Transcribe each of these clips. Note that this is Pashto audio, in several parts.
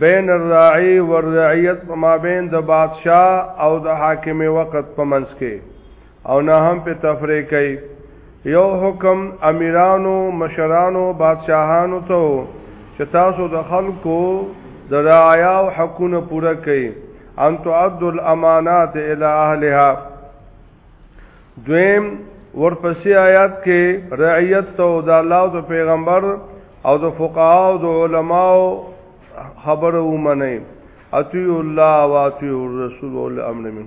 بین الراعی والرعیت په مابین د بادشاه او د حاکم وخت په منځ کې او نه هم په تفریق کوي یو حکم امیرانو مشرانو بادشاهانو ته چې تاسو د خلکو د رعایا او حقوقو پوره کړئ ان تعد الامانات الى اهلها دویم ورپسې آیات کې رعیت ته د الله او پیغمبر او د فقها او د علماو خبره ومني اتی الله او اتی الرسول ول امر من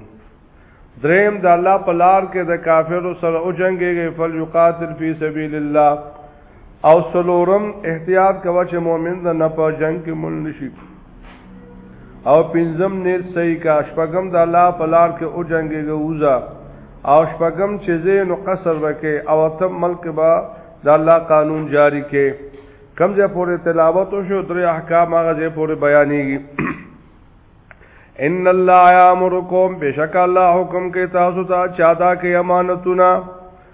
دریم د الله په لار کې د کافرو سره او جنگيږي فل یقاتل فی سبیل الله او سلورم احتیاط کوي چې مؤمن د نه په جنگ کې مل نشي او پنځم نیر صحیح کا شپږم د الله په لار کې او جنگيږي وزا او شپږم چې زینو قصر وکي او تم ملک با د الله قانون جاری کې کم ځای پورې تلاوت او شو درې احکام هغه ځای پورې بیانېږي ان الله یامرکم بشک الله حکم کې تاسو ته چادا کې امانتونه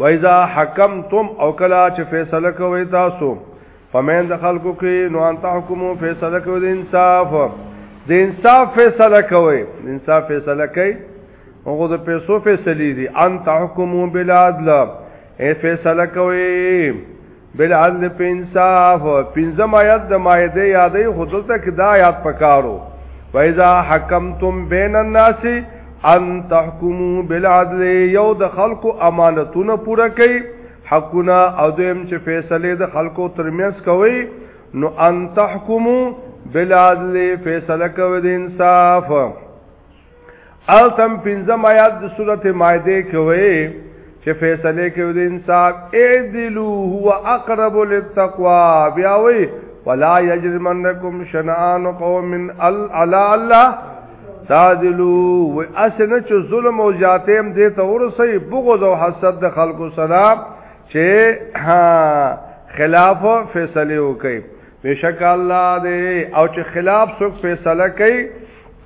وایذا حکمتم او کلا چې فیصله کوي تاسو فمن د خلکو کې نو ان تحکمو فیصله کوي د انصاف د انصاف فیصله کوي د انصاف فیصله کوي هغه د پیسو فیصله دي ان تحکمو بالعدل ای فیصله کوي بالعدل په انصاف پنځم آیات د مائده یادې خودلته کې دا آیات پکارو وایذا حکمتم بین الناس ان تحکموا بالعدل یو د خلکو امانتونه پوره کړئ حقونه او دیم چې فیصله د خلکو ترمنځ کوي نو ان تحکموا بالعدل فیصله کوي د انصاف التم پنځم آیات د سورته مائده کې وایي چې فیصله کوي د انصاف اعدلو هو اقرب للتقوا بیا وایي ولا یجرمنکم شنآن قوم الا الله تعدلو و اسنه چې ظلم او جاتم دې ته ورسي بغض او حسد د خلکو سره چې خلاف فیصله وکړي بشک الله دې او چې خلاف څوک فیصله کوي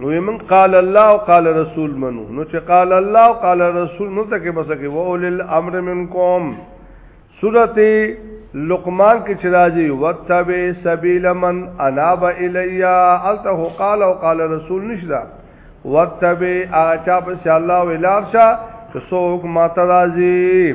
نو من قال الله او قال رسول منو نو چې قال الله او قال رسول نو ته کې بس کې و اول الامر منکم سورته لقمان کې چې راځي وتبع سبیل من اناب الیا الته قال او قال رسول نشدا وتبع اچا په الله ولارشا څوک ماته راځي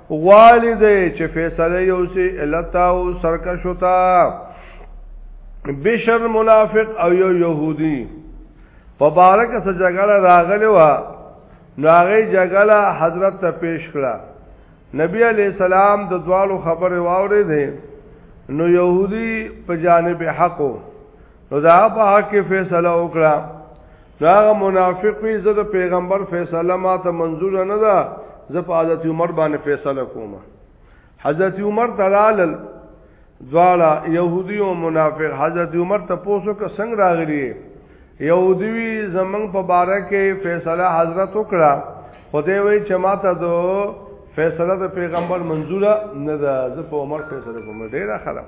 غوالی دی چې فیصله یو سی التا او سرکش ہوتا بشر منافق او یو یهودی په بارک سره جګړه راغلی و نو هغه جګړه حضرت ته پیش کړه نبی علی السلام د دوالو خبره واورې دي نو يهودي په جانب حقو نو دا په حق کې فیصله وکړه دا هغه منافق وي زه د پیغمبر فیصله ما ته منظور نه ده زه په حضرت عمر باندې فیصله کوم حضرت عمر دلال دوالا يهودي او منافق حضرت عمر ته پوسو که څنګه راغلي يهودي زمنګ په باره کې فیصله حضرت وکړه خدای وی چې ما ته دو فیصله د پیغمبر منظوره نه ده زه په عمر فیصله کوم ډیره خراب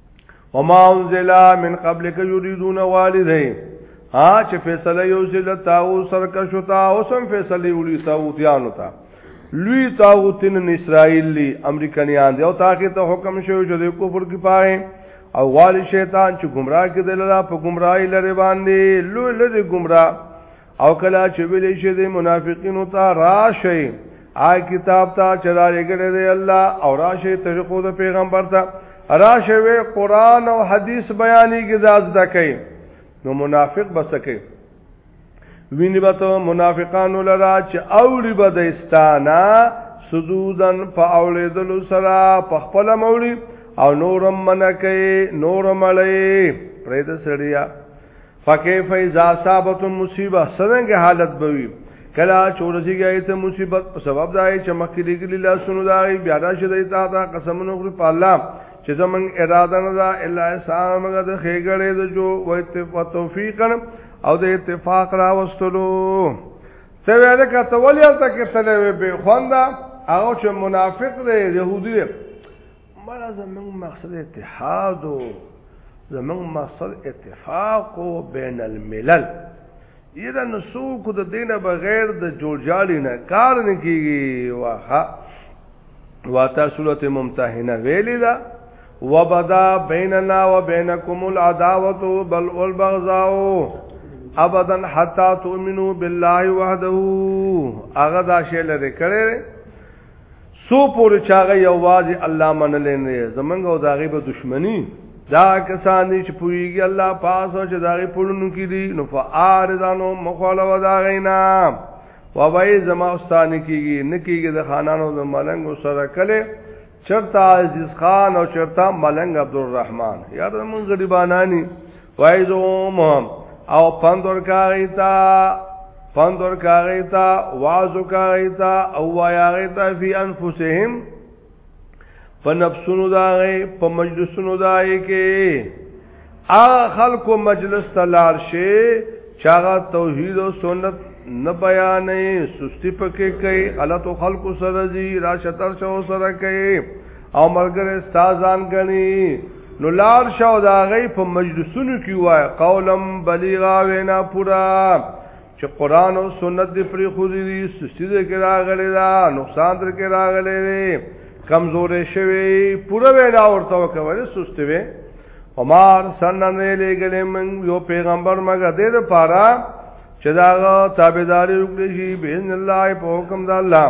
وما انزل من قبلك يريدون والدين ها چې فیصله یو ځل تاو سرکش تا او سم فیصله ولي تاو دیانو تا لوی تاو تن اسرائیل لی امریکایان دی او تاکي ته حکم شوی چې د کفر کې پای او والی شیطان چې گمراه کې دلاله په گمراهی لري باندې لوی لري گمراه او کلا چې ویلې شي د منافقینو ته راشي آ کتاب ته چلارې ګره دی الله او راشي طریقو د پیغمبر ته راشي وی قران او حدیث بیانې کې ځاز دکې نو منافق بسکه ویني به ته منافقانو لرا چې اوړي به د استانا سجودن په اوړېدلو سره په خپل موړي او نورم منکه نورم لې پرې د سړیا فکیف اذا اصابتم مصیبه څنګه حالت بوي کلا چورسی گئی ته مصیبت په سبب دای چې مخکې لګلی لا سونو دای بیا دا شې دیتا دا قسمونه خور په الله چې زمون اراده نه دا الا اسلام مګه د خېګړې د جو و توفیق او د اتفاق را وستلو ته ویل کته ولیا ته کې تلوي به خواندا هغه چې منافق دی يهودي دی مړه زمنګ مقصد اتحاد او زمنګ مقصد اتفاق او بین الملل یره نسو کو د دینه بغیر د جوړجاړی نه کار نه کیږي واخا واتا سورته ممتحنه ویلی دا وبدا بیننا وبینکم العداوه بل والبغضاء ابدا حتا تؤمنو بالله وحده اغه دا شی لري کړي سو پورې چاغه یوازې الله منل نه زمنګ او داغي به دشمنی دا کسان دي چې پویږي الله پاس او چې داغي پړونو کې دي نو فارزانو مخاله و داغینا و وای زما استاد کیږي نکیږي د خانانو د ملنګ سره کله چرتا عزیز خان او چرتا ملنګ عبدالرحمن یار موږ غریبانانی وایزوم او پندور کاری تا پندور کاری تا وازو کاری تا او وایاغی تا فی انفسهم په نفسونو داغی په مجلسونو داغی که آغا خلقو مجلس تلار شی چاگا توحید و سنت نه بیانې سستی پکې کوي غلط خلق سره دي را شتر شو سره کوي او مرګره استادان غني نو لار شاو دا غي په مجلسونو کې وای قولم بلیغا وینا پورا چې قران او سنت دې پرې خو دې سستی دې کې راغلي دا نقصان دې کې راغلي دې کمزورې شوی پورا وینا ورته وکړي سستی وي عمر سنن وی لګلې من یو پیغمبر مګه دې د پاره چې دا تابعداري وکړي شي بین الله په حکم د الله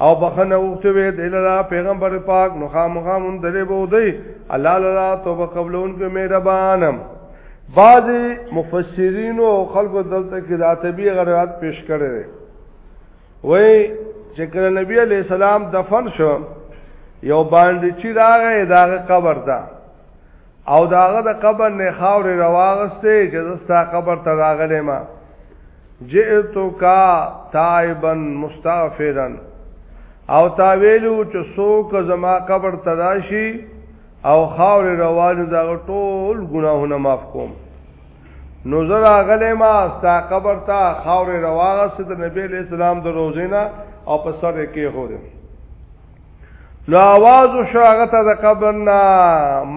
او بخنه وخته وی د لرا پیغمبر پاک نو خامخا مون درې بو دی الله لرا توبه قبلون کې مهربان بعض مفسرین او خلکو دلته کې ذاتبی غرات پیش کړي وای چې کله نبی علی السلام دفن شو یو باندې چې راغې داغه قبر ده دا او داغه د قبر نه خاورې رواغسته چې زستا قبر ته راغلې ما جئتو کا تائبا مستغفرا او تا ویلو چې څوک زما قبر ته راشي او خاورې روالو دا ټول ګناهونه معاف کوم نو زه راغلې ما ستا قبر ته خاورې رواغسته د نبی له اسلام د روزینا او په سر کې هو دې نو आवाज شو هغه ته د قبر نه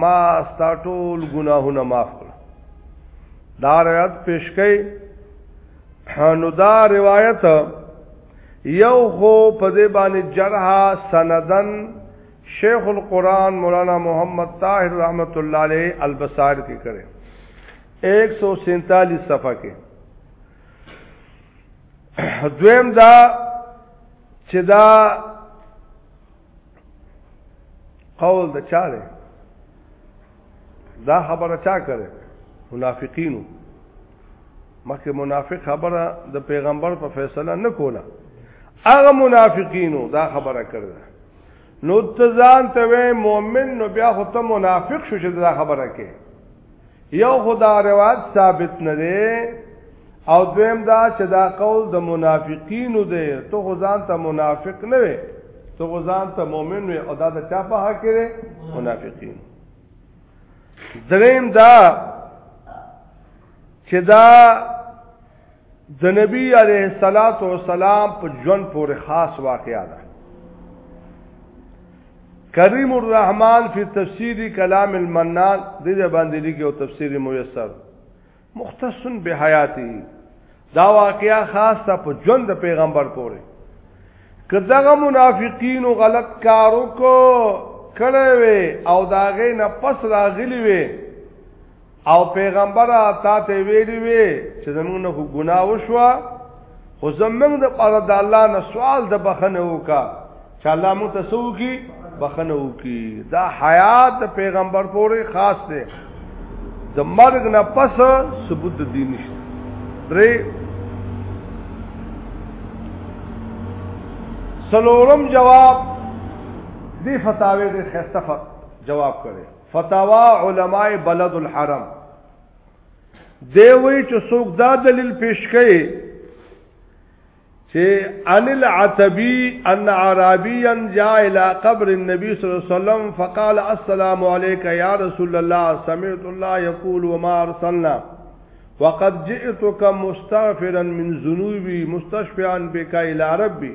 ما ستاټول ګناهونه معاف کړ دا روایت پیش کړي نو دا روایت یو خو په دې باندې جرح سندن شیخ القرآن مولانا محمد طاهر رحمت الله علیه البصار کې کړي 147 صفحه کې دویم دا چې دا قول د چا دی دا خبره چا کړي منافقینو مکه منافق خبره د پیغمبر په فیصله نه کوله هغه منافقینو دا خبره کړل نو تزان ته مؤمن نو بیا خو ته منافق شو چې دا خبره کې یو خدا روایت ثابت نه دی او دویم دا چې دا قول د منافقینو دی ته خو ځان ته منافق نه وې ته خو ځان ته مؤمن وې او دا د چا په حق کې منافقین دریم دا چې دا د نبی علیه الصلاۃ والسلام په ژوند پورې خاص واقعا ده کریم الرحمن فی تفسیر کلام المنان د دې باندې لیکي او تفسیر میسر مختصن به حیاتی دا واقعا خاص ته په ژوند د پیغمبر پورې کداغه منافقین غلط کارو کو کړه وی او داغه نه پس راغلی وی او پیغمبر تا ته ویلی وی چې زمونږ نه ګناه وشوه خو زمونږ د پر د الله نه سوال د بخنه وکا چې الله مو تاسو کی بخنه وکي دا حیات پیغمبر پورې خاص دی د مرګ نه پس ثبوت دی نشته درې سلورم جواب دی فتاوی دی خسته جواب کړي فتاوا علماء بلد الحرم دی وی چې څوک دا دلیل پیش کړي چې ان العتبی ان عربیا جاء الى قبر النبي صلی الله علیه وسلم فقال السلام عليك يا رسول الله سمعت الله يقول وما ارسلنا وقد جئتك مستغفرا من ذنوبي مستشفعا بك الى ربي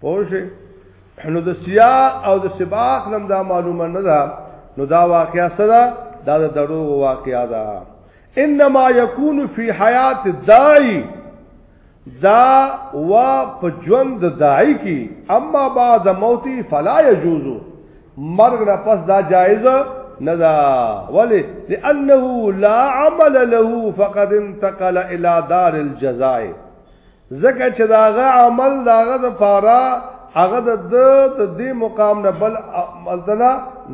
پوه نو د سیاق او د سباق نم دا معلومه نه ده نو دا واقعیا سره دا د دروغ واقعیا ده انما یکون فی حیات الداعی دا و په ژوند د داعی کی اما بعد موتی فلا یجوز مرغ نه پس دا جایز نه دا ولی لانه لا عمل له فقد انتقل الى دار الجزاء ځکه چې دا غا عمل دا غا د پارا هغه د د د دې مقام نه بل ملتنا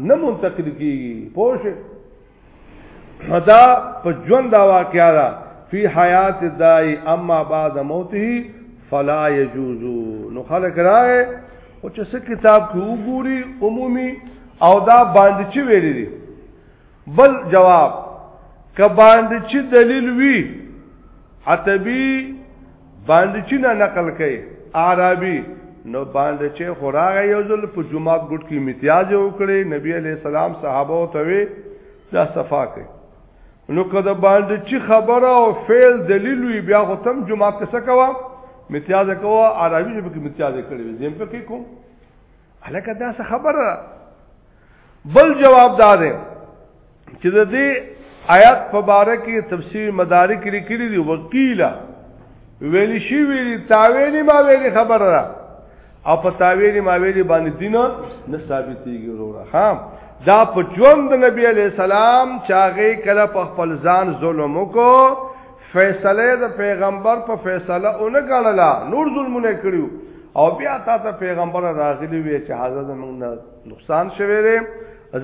نه منتقل کیږي پوه دا په ژوند دا واقعا ده فی حیات دای اما بعد موته فلا یجوز نو خلک راغې او چې څه کتاب کې وګوري عمومي او دا باندې چې ویلي دي بل جواب که باندې چې دلیل وی عتبی باندې چې نه نقل کړي عربي نو باندې چې خوراغه یو ځل په جمعه ګډ کې امتیاز وکړي نبی علی السلام صحابه او توي دا صفا کوي نو کده باندې چې خبره او فعل دلیل وی بیا خو تم جمعه کې څه کوا امتیاز کوا عربي ژبه کې امتیاز کړي زم په کې کوم الکه دا څه خبره بل جواب دا دی چې د دې آیات په باره کې تفسیر مدارک لیکلي دي وکیلا ویل شي ویل تاویلی ما ویل خبره را او په تاویلی ما ویل باندې دین نه ثابتېږي وروره ها دا په ژوند نبی علی السلام چاغه کله په خپل ځان ظلم وکړو فیصله د پیغمبر په فیصله اونګه غړلا نور ظلمونه کړیو او بیا تا ته پیغمبر راغلی وی چې حاضر موږ نه نقصان شوه دی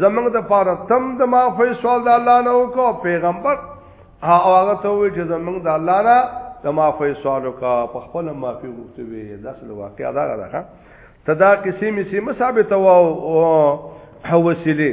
زمنګ د پاره تم د معافی سوال د الله نه وکاو پیغمبر هغه ته وی چې زمنګ د الله نه د معافی سوال وکا په خپل معافی وغوښته وی د اصل واقعا دا راځه تدا کسی می سیمه ثابت واو او وسیله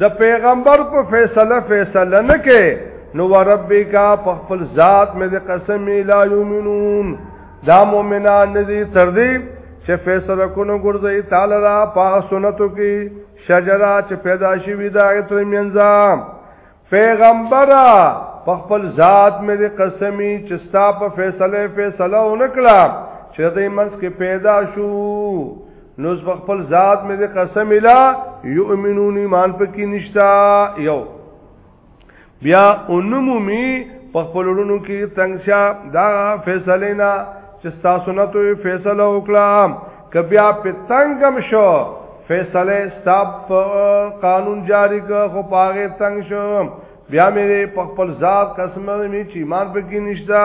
د پیغمبر په فیصله فیصله نه کې نو ربک په خپل ذات مې د قسم لا یمنون دا مؤمنان ندي تر دې چې فیصله کونو ګرځي تعالی را په سنتو کې شجره چې پیدا شي وي دا تر منځه پیغمبر په خپل ذات مې د قسمی چې ستا په فیصله فیصله ونکړه چې دې منځ کې پیدا شو نو زه خپل ذات مې د قسم الا یؤمنون ایمان پکې نشتا یو بیا انمومی په خپلونو کې تنگشا دا فیصله نه چې تاسو نه ته فیصله وکړه کبیا په تنگم شو فیصله ستاب قانون جاری کړ خو پاغه تنگ شو بیا مې په خپل ذات قسم مې چې ایمان پکې نشتا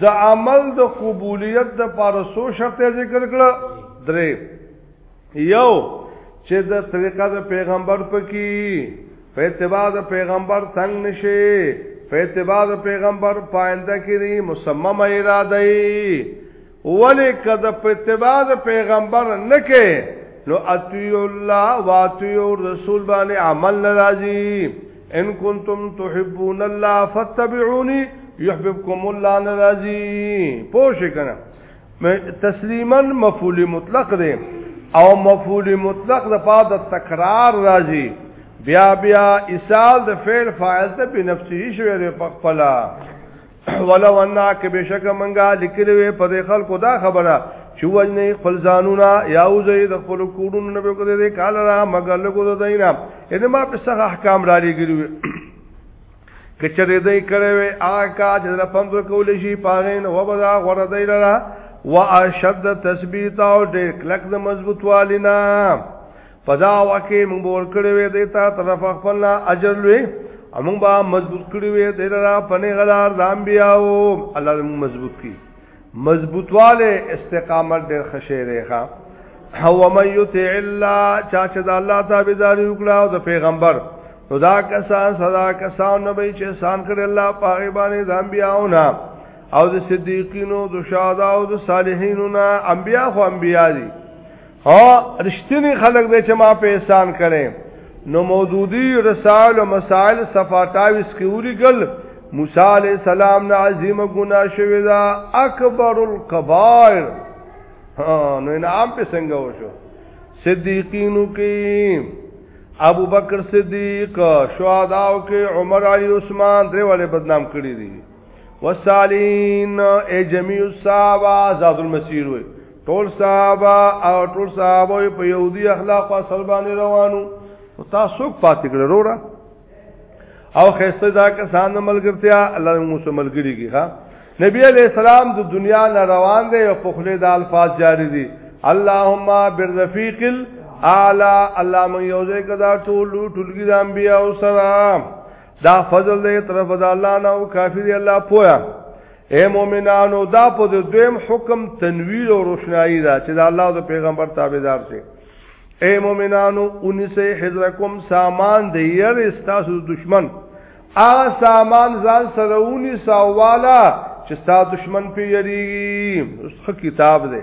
د عمل د قبولیت د پاره سو شرط ذکر کړه درې یو چې د طریقه د پیغمبر پکې په اتباع د پیغمبر تنگ نشي په اتباع د پیغمبر پاینده کړي مصمم اراده ولی که د اتباع د پیغمبر نه کې نو اطیع الله واطیع الرسول باندې عمل ناراضي ان کنتم تحبون الله فتبعوني يحببكم الله ناراضي پوښ کنه تسلیما مفعول مطلق دی او مفعول مطلق د پاد تکرار راځي بیا بیا ایصال د فعل فاعل ته بنفسه شوی دی په خپل ولو انا که بشک منګه لیکلی وي په دې خلکو دا خبره چې وجنې خپل ځانونه یا وځي د خپل کورونو نه به کو دې کال را مګر له کو دینا ان ما په څه احکام را لګي وي کچره دې کړې وي آکا چې له پند کول شي پاغین و بدا غور دې لرا واشد تثبیت او دې کلک د مضبوط والینا پدا واکه موږ ور کړی وې د تا طرف خپل اجر لوي موږ با مضبوط کړی وې د را پنه غلار ځان بیاو الله موږ مضبوط کی مضبوطواله استقامت ډېر خشه ریخه هو من یطع الله چا چې د الله تابعداري وکړه او د پیغمبر نو دا کسان صدا کسان نه به چې سان کړي الله پاغه باندې د انبیاونه او د صدیقینو د شهدا او د صالحینو نه انبیا خو انبیا دي ها رښتینی خلک دی چې ما په احسان کړي نو مودودی رسائل او مسائل صفاتاویس کې ورګل موسی علی السلام نه عظیم ګنا شوی دا اکبر الکبائر نو انعام په څنګه وشو صدیقینو کې ابو بکر صدیق شهداو کې عمر علی عثمان درې والے بدنام کړی دي وسالین ای جميع الصحابه ذات المسیر وي ټول صحابه او ټول صحابه په يهودي اخلاق او اصل باندې روانو او تاسو پاتې کړه وروړه او خسته دا کسان ملګرتیا الله موږ سره ملګری کی ها نبی علیہ السلام د دنیا نه روان دی او په خله د الفاظ جاری دي اللهم بالرفیق الاعلى الله من یوځه کدا ټول ټولګي د انبیا او سلام دا فضل دې طرف د الله نه او کافی دی الله پویا اے مومنانو دا په دویم حکم تنویر او روشنایی دا چې دا الله او پیغمبر تابعدار شي اے مومنانو انسه حذرکم سامان دی ير استاسو دشمن آ سامان ځان سره ونی سوالا چې ستا دشمن پیری خو کتاب دی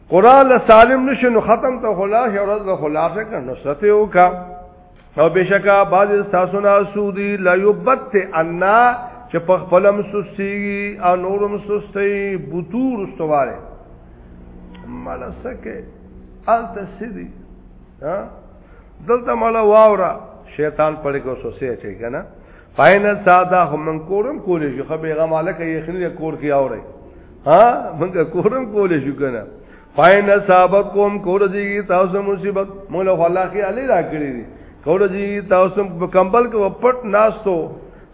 قران له سالم نشو نو ختم ته خلاص او رز له خلاص کنه نصرت یو کا او بشکا باز تاسو نه سودی لا یبت ان چې په خپلم سستی او نورم سستی بوتور استواله ملسکه الته سیدی ها دلته مالا واورا شیطان پړې کو سوسه چي کنه پاینه ساده خو من کورم کولې شو خو بیغه مالک یې خنه کور کې اوري ها من کورم کولې شو کنه پاینه صاحب کوم کور دی تاسو مصیبت مولا الله کې علي را کړی دي کور دی تاسو په کمبل کې پټ ناستو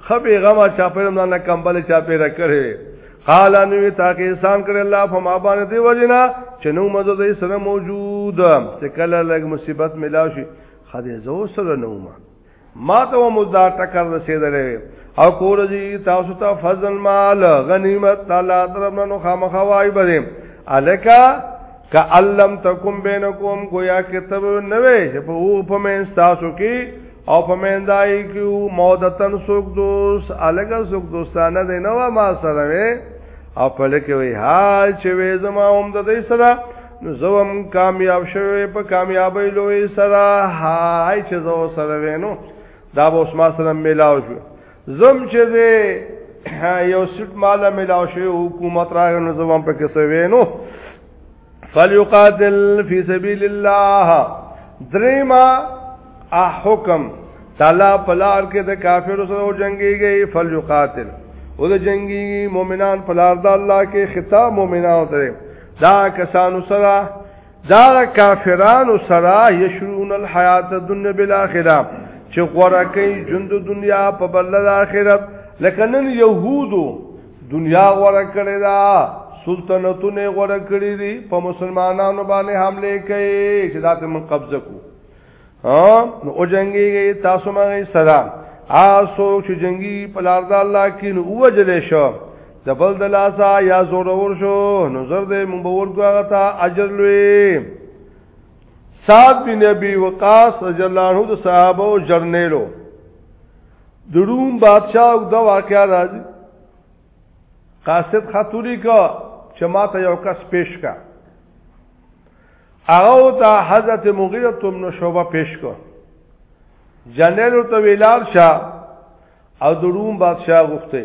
خو بیغه ما چا په نه کمبل چا په را کړی قال ان وی تاکي انسان کړ الله فما باندې دی وجنا چنو مزه دې سره موجود چې کله لګ مصیبت ملاوي خدای زو سره نوما ما ته هم دا ټکر رسیدلې او کور دي تاسو ته فضل مال غنیمت تعالی درمنه نو خامخا وای بده الکا کعلم تکم بینکم گویا کتب نوې چې په او په من تاسو کې او په من دای کې مودتن سوک دوست الګ سوک دوستانه دی نو ما سره او په لکه وی حال چې وې زما هم د دې سره نو زوم کامیاب شوی په کامیابی لوی سره هاي چې زو سره وینو دا به اوس ما سره ملاو شو زم چې یو سټ مال ملاو شوی حکومت راغ نو زوم په کې سوینو فليقاتل في سبيل الله دريما احکم تعالی پلار کې د کافر سره جنگيږي فليقاتل او د جنگي مؤمنان پلار د الله کې خطاب مؤمنانو ته دا کسانو سره دا کافرانو سره یشرون الحیات الدنیا بالاخره چې غوړه کوي ژوند دنیا په بل اخرت لکه نن يهودو دنیا غوړه کړی دا سلطنتونه غوړه کړی دي په مسلمانانو باندې حمله کوي چې دا ته من قبضه کو نو او جنگیږي تاسو مغه سره آسو چې جنگي په لار د الله کې نو وجل شو د بل د لاسا یا زور ور شو نو زر دې مونږ ور کوغه تا اجر لوي صاحب بن نبی وقاص رضی الله عنه د صحابه او جرنیلو د روم بادشاہ او د واقعا راځي قاصد خاتوری کا چې ما ته یو کس پیش کا هغه ته حضرت مغیره تم نو شوبه پیش کو جنرال ته ویلار شاه او د روم بادشاہ غوښته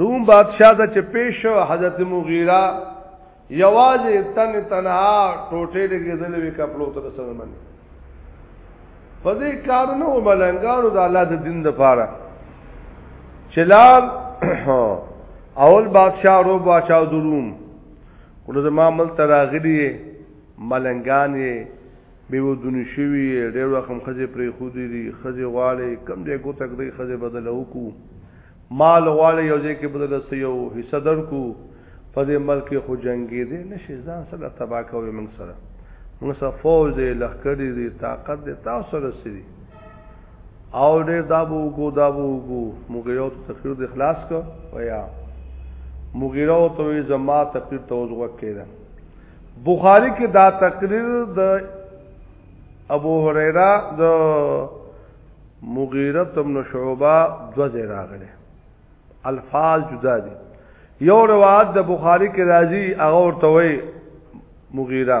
روم بادشاہ د چې پیش شو حضرت مغیره یوازې تن تنها ټوټې د غزلې وی کپلو ته سره مني په دې کار نو ملنګانو د الله د دین د پاره چلال اول بادشاہ رو بادشاہ دروم ګلو زما مل ته راغلی یې ملنګان یې بې ودوني شوي یې ډېر وخت هم ښځې پرېښودې دي ښځې غواړې کوم ځای ګوته کړئ ښځې بدله وکړو مال غواړې یو ځای کې بدله سه یو حصه درکو په دې ملک کې خو جنګې دی نه شي ځان سره تبا کوي موږ سره موږ سره فوج دی لښکرې دي طاقت دی تاسو سره سری او ډېر دا به وګو دا به وګو مغیره ته تقریر د اخلاص کو ویا مغیره ته وی زما تقریر ته وځو کېده بخاری کې دا تقریر د ابو هريره د مغیره تم شعبہ دو ځای راغله الفاظ جدا دي یو روایت د بخاری کې راځي هغه ورته وی مغیره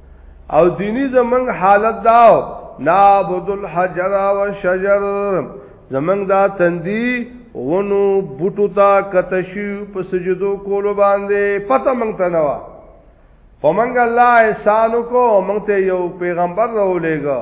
او دینی زمنګ حالت داو نعبد الحجر والشجر زمنګ دا تندی غونو بوټو تا کتشی په سجدو کولو باندې پته مونږ ته نوا پمنګ الله احسان کو مونږ ته یو پیغمبر راولېګا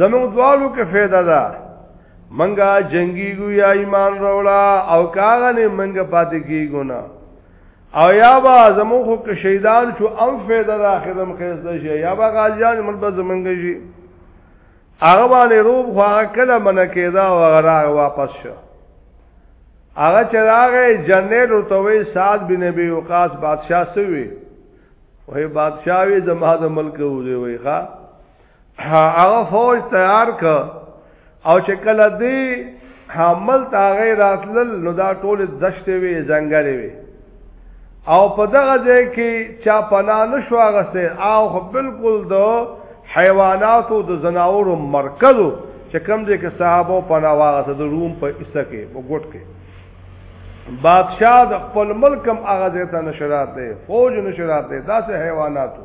زموږ دوالو کې فایده ده منګه جنگي ګو یا ایمان رولا او کاغه نه منګه پاتې کیګو نه او یا با زمو خو کې شهیدان شو ام فایده ده اخرم خیسته شي یا با غازیان مل به زمنګي شي هغه باندې روب خو هغه کله من کېدا او هغه واپس شو هغه چراغ جنې روتوي سعد بن ابي وقاص بادشاہ سوي وې بادشاہ وی زما د ملک وځي وې ښا هغه فوج تیار ک او چې کله دی حمل تاغه راتلل نو دا ټول دشته وی ځنګل وی او په دغه ځای کې چا پنا نشو غسه او خو بالکل دو حیواناتو د زناورو مرکز چې کم دې کې صحابه پنا واغسه د روم په حصہ کې وګټ کې بادشاہ د خپل ملکم هغه ځای ته نشرات دی فوج نشرات دی داسې حیواناتو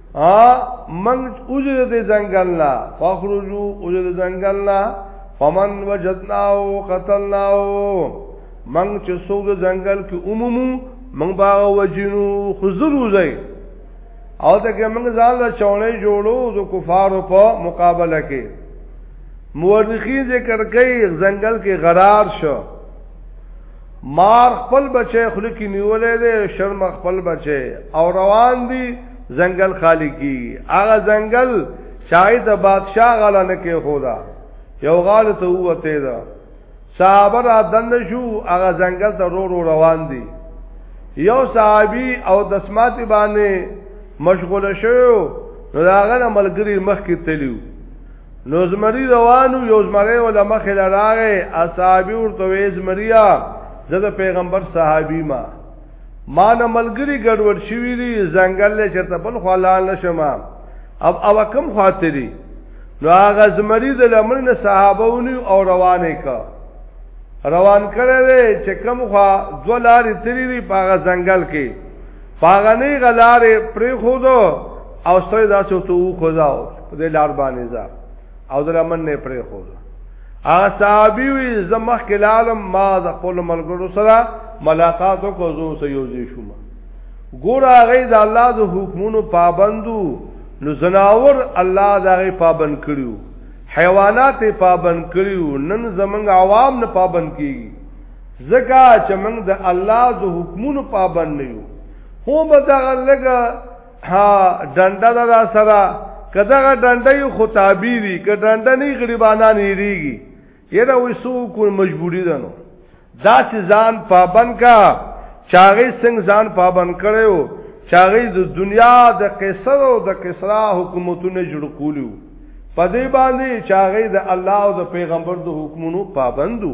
ا من اوجد دې ځنګل نه فخرجو اوجد ځنګل نه فمن وجدناو قتلناو من چې سوګ ځنګل کې عمومو من باغ وجنو خزرو زي او ته کې من ځان له چونه جوړو د کفارو په مقابله کې مورخین ذکر کوي ځنګل کې غرار شو مار خپل بچي خل کې نیولې دي شرم خپل بچي او روان دي زنګل خالی کی هغه زنګل چای د بادشاہ غلا نه کې خدا یو غال ته وته دا صحابه را دن شو هغه زنګل ته رو رو روان دي یو صحابي او دسمات باندې مشغول شو نو داغه ملګری مخ کې تلیو نو زمری روانو یو زمری ولا مخه لراغه اصحابي ورته وې زمریا زه د پیغمبر صحابي ما ما نه ملګری ګډوډ شوی دی ځنګل له چرته بل خو لال نشم او او کم خاطری نو هغه زمری د لمر نه صحابهونی او روانه کا روان کړي چې کم خو دولاري تری په ځنګل کې پاغنی غلارې پرې خودو او سره دا څو تو خداو په دې لار باندې ځه او درمن نه پرې خودو هغه صحابي وي زمخ کلالم ما د خپل ملګرو سره ملاقات وکړو زو سه یوځي شوم ګور هغه د الله د حکمونو پابندو نو زناور الله دغه پابند کړیو حیوانات پابند کړیو نن زمنګ عوام نه پابند کیږي زکا چې موږ د الله د حکمونو پابند نه یو هو به دا لګه ها ډنډه دا سره کداغه ډنډه یو خو تعبیری ک ډنډه نه غریبانان یریږي یره وې سو کو مجبوری ده نو دا چې ځان پابند کا چاغې څنګه ځان پابند کړو چاغې د دنیا د قیصر او د کسرا حکومتونه جوړ کولیو پدې باندې چاغې د الله او د پیغمبر د حکمونو پابندو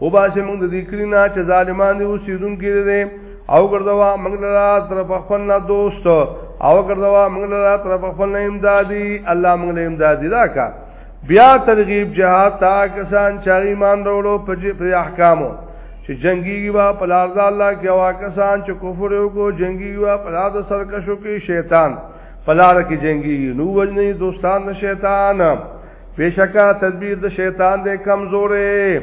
او باسه موږ د ذکر نه چې ظالمان دي اوسیدون کې دي او ګرځوا موږ لرا تر خپل نه دوست او ګرځوا موږ لرا تر خپل نه امدادي الله موږ له امدادي راکا بیا ترغیب جهاد تا کسان چې ایمان وروړو په احکامو چې جنگي وا په لار د الله کې وا کسان چې کفر یو کو جنگي وا په لار د سرکشو کې شیطان په لار کې جنگي نو وجنې دوستان شیطان بشکا تدبیر د شیطان دی کمزورې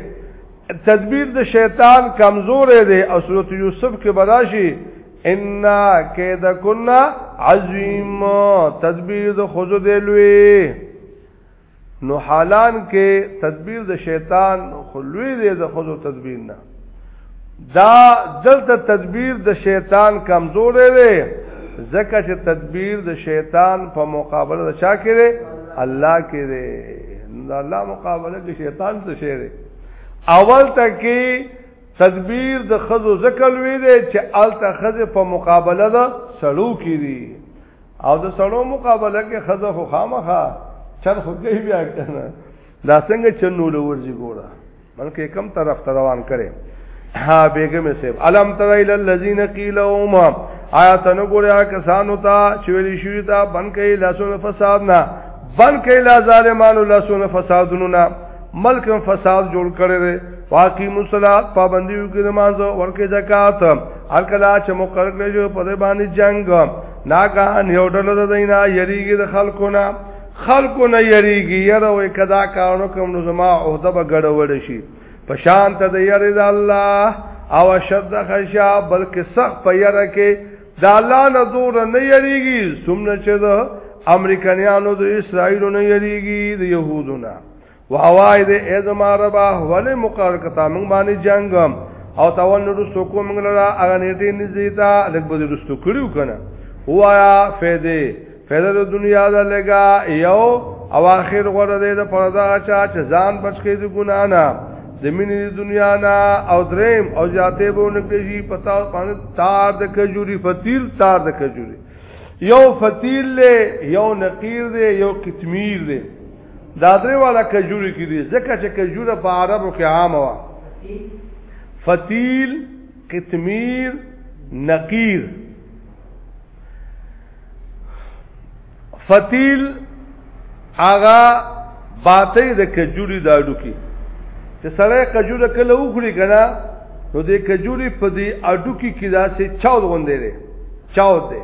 تدبیر د شیطان کمزورې دی او سورۃ یوسف کې براشي ان کید کنا عظیم تدبیر د خود دی لوی نو حالان کې تدبیر د شیطان خلوی دی د خود تدبیر نه دا دلته تدبیر د شیطان کمزور دی ځکه چې تدبیر د شیطان په مقابله د چا کې دی الله کې دی دا الله مقابله کې شیطان څه شی دی اول ته کې تدبیر د خزو ذکر وی دی چې الته خزه په مقابله ده سړو کې دی او د سړو مقابله کې خزه خو خامخه چل خو گئی بیا کنه دا څنګه چنول ورځي ګوره بلکې کم طرف ته روان کړي ها بیگم صاحب علم تر الى الذين قيل هم آیا تنو ګوریا کسانو ته چې ویل شوی تا بن کې لاسونه فساد نه بن کې لا ظالمانو لاسونه فسادونو نه ملک فساد جوړ کړي دي واقعي مصلات پابندي وکړي نماز ورکه زکات الکلا چې مقرر کړي په دې باندې جنگ ناګه نیوډل د دینا یریږي د خلکو نه خلکو نه یریږي یره وې کدا کارو کوم نو زما عہده به ګډوډ شي په شان ته د یری د الله او شد خشا بلکې سخت په یره کې د الله نه دور نه یریږي سمنه چې د امریکایانو د اسرایلو نه یریږي د يهودو نه وای دې ای زما ربا ولې مقرر کتا موږ باندې جنگ او تاول نو رسو کو موږ لرا هغه نیټه نزیتا لګ به رسو کړیو کنه وایا فیدې فیدې د دنیا دا لګا یو او اخر غره دې د پردا چا چې ځان بچی د ګنا نه د مینې د دنیا نه او دریم او جاته به نکړي پتا باندې تار د کجوري فتیل تار د کجوري یو فتیل له یو نقیر دی یو کتمیر دی دا درې والا کجوري کې دي ځکه چې کجوره په عربو کې عامه وا فتیل قطمیر نقیر فتیل آغا باتی د کجوري دا ډوکی چې سړی کجوره کله وخوري کنه نو د کجوري په دې اډوکی کې داسې چاود غوندې لري چاود دی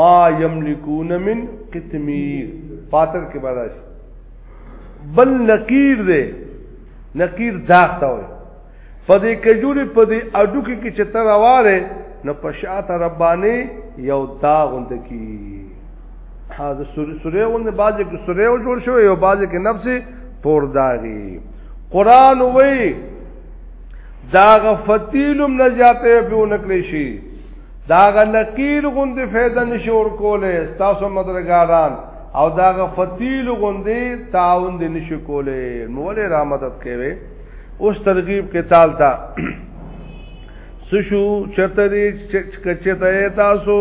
ما یملکون من قتمیر فاتر کې باداش بل نقیر دی نقیر داغ تا وي په دې کجوري په دې اډو کې کې چتر راواله نو پشاته ربانی یو داغ اند کی ها د سوره ونه باجه کې سوره جوړ شوی یو باجه کې نفس پور داغي قران وی دا غفتیلم نجاته پیو نکلی شي دا غنقیل غوندې فیده نشور کوله ستاسو مدرګاران او دا غفتیل غوندې تعاون دې نشو کوله موله را مدد کوي اوس ترغیب کې تال تا سشو چرته دې کچې ته تاسو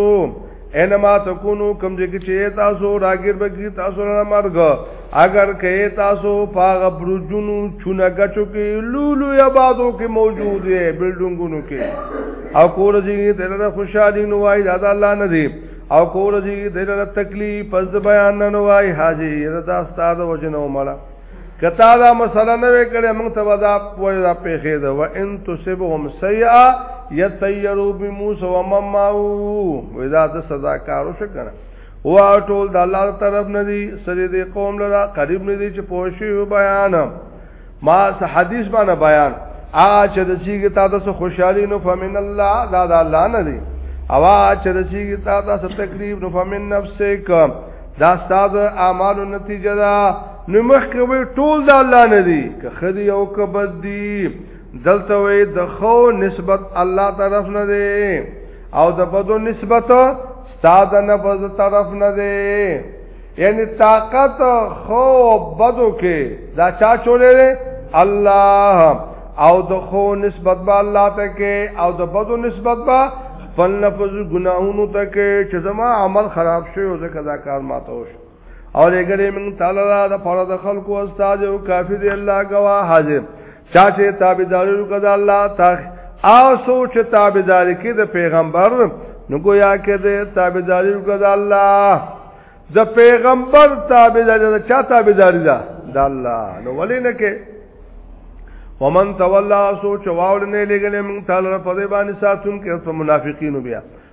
انما تکونو کم دې کې چې تاسو راګر بګی تاسو نه مرګ اگر که تاسو پاغه برجونو چونه گچو کې لولو یا بازو کې موجود دی بلډنګونو کې او کور دې دلته خوشحالي نو وای دا الله نه دی او کور دې دلته تکلیف پس بیان نه وای حاجی دا استاد وجنه ومړه کتا دا مسله نه وکړې موږ ته ودا پوهه دا پیښې ده و ان تصبهم سیئه یتیرو بموسی ومما و دا د سزا کارو شکنه وا ټول د الله طرف نه دي سره دې قوم لرا قریب نه دي چې پوښي بیان ما حدیث باندې بیان ا چې د چیګ تا د خوشحالي نو فمن الله دا د الله نه دي اوا چې د چیګ تا د تکلیف نو فمن نفسک دا استاد اعمالو نتیجه ده نو مخکې وي ټول د الله نه دي که خدي او که بد دي دلته وي د خو نسبت الله طرف نه دي او د بدو نسبت دا د نفس طرف نه دی یعنی طاقت خو بدو کې دا چا چولې الله او د خو نسبت به الله ته کې او د بدو نسبت به خپل نفس ګناهونو ته کې چې زما عمل خراب شوی او ځکه دا کار ماته وشو او لګړې موږ تعالی را د پاره د خلکو استاد او کافی دی الله گواه حاضر چا چې تابعداري وکړه د الله تخ او سوچ تابعداري کې د پیغمبر نو گویا کې د تابعداري وکړه د الله د پیغمبر تابعداري د چا تابعداري ده د الله نو ولې نه کې ومن تولى سوچ واول نه لګلې موږ تعالی په دې باندې ساتون کې منافقینو بیا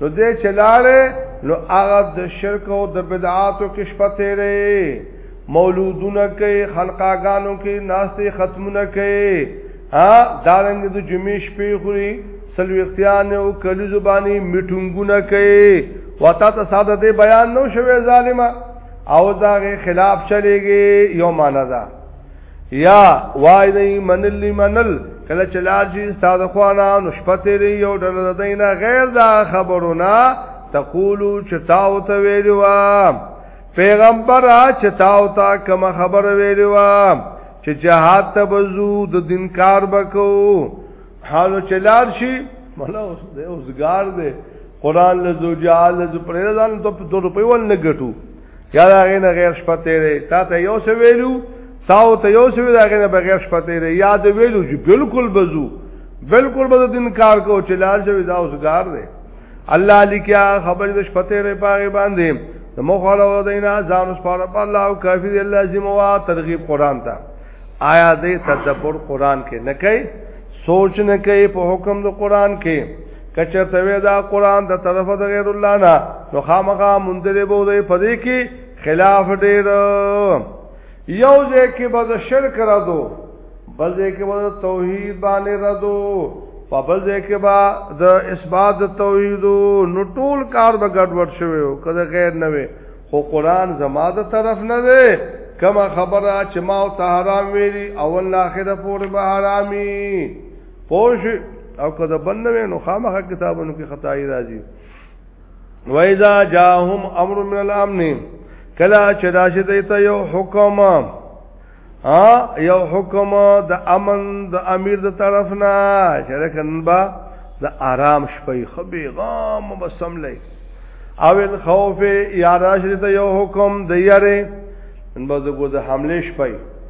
نو دې چلاله نو هغه د شرک او د بدعاتو کې شپه تیرې مولودونه کوي خلقاګانو کې ناشته ختمونه کوي ها دارنګ د جمعې شپې خوري سلوختیان او کلی زبانی میټونګونه کوي وتا ته ساده دې بیان نو شوي ظالما او دا غي خلاف چلےږي یو معنا ده یا وای نه منل لی منل کله چې لار شي استاد خوانا نو شپه تیرې یو ډول د دینه غیر دا خبرونه تقولو چې تاو ته ویلو پیغمبر چې تاو ته کوم خبر ویلو چې جهاد ته بزو د دین کار بکو حالو چې لار شي مولا اوس د اوسګار دی قران له زوجال له پرېدان ته 2 روپۍ ول نه ګټو یا دا غي نه غیر شپه تیرې تا ته یو څه ویلو تاو ته یو څه ویل هغه نه بغیر شپه تیرې یاد ویلو چې بالکل بزو بالکل بزو دین کار کو چې لار شوی دا اوسګار دی الله لکیا خبر د شپه تیرې پاغه باندې د مخاله دینا ځان اوس پاره په الله او کافی دی الله زموا ترغیب قران ته آیا دې تدبر قران کې نه کوي سوچ نه کوي په حکم د قران کې کچرته وی دا قران د طرف د غیر الله نه نو خامخا مندره بو دی پدې کې خلاف ډیر یو ځکه به د شرک را دو بل ځکه به د توحید باندې را دو په بل ځکه به د اثبات د توحید نو ټول کار به ګډوډ شوی او کله غیر نه وي خو قران زما د طرف نه دی کما خبره چې ما او ته حرام ویلي اول اخره پورې به حرامي پوش او کده بنوي نو خامخ کتابونو کې خدای راځي وایذا جاءهم امر من الامن کلا چې راشي دیته یو حکم ا یو حکم د امن د امیر د طرف نه چې رکن با د آرام شپې خبي غام وبسم لې او الخوف یا راشي دیته یو حکم د یاره ان بازو کو د حمله شپې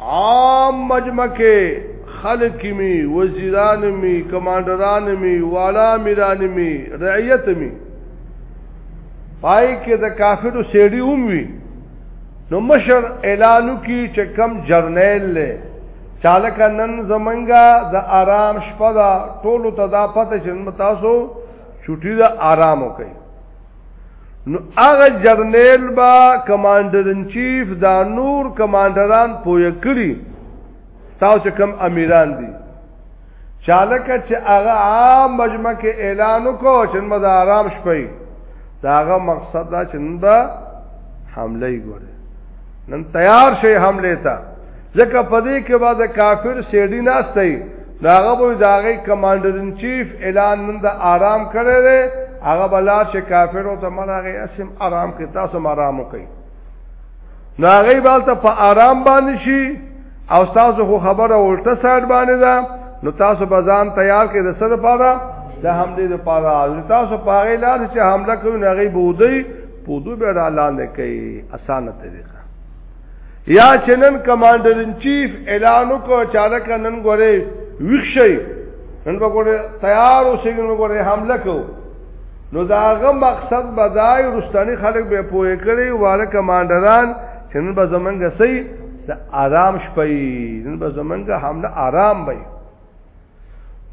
عام مجمع کې خلک می وزیران می کمانډران می والا میران می رعیت می پای کې د کافرو سیډي هم وی نو مشر اعلانو کی چې کم جرنیل له چالک نن زمنګا د آرام شپه دا ټولو ته دا پته چې تاسو چټي دا آرام وکړي نو هغه جرنیل با کمانډر ان چیف دا نور کمانډران پوی کړی تاسو کم امیران دي چالک چې هغه عام مجمع کې اعلان وکړ چې موږ آرام شپې داغه مقصد دا چې نن به حمله ګوره نن تیار شي حمله ته ځکه په دې کې بعد کافر سیډی ناشته داغه به داغه کمانډر ان چیف اعلان نن د آرام کړی دی هغه بلار چې کافرو ته مړاغه اسم آرام کې تاسو آرام وکړي ناغي بالته په آرام باندې شي او تاسو خو خبره ورته ساډ باندې ده نو تاسو بزان تیار کې د سر لپاره د حمله لپاره تاسو پاره لار چې حمله کوي ناغي بودی پودو بیا دا اعلان کوي اسانه طریقه یا چنن کمانډر ان چیف اعلان وکړ چاله کنن غره ویښی نن وګوره تیار اوسې نن وګوره حمله کو نو داغه مقصد بدای رستنی خلک به پوهې کړي واله کمانډران چنن به زمنګ سي د آرام شپې نن به زمنګ حمله آرام وي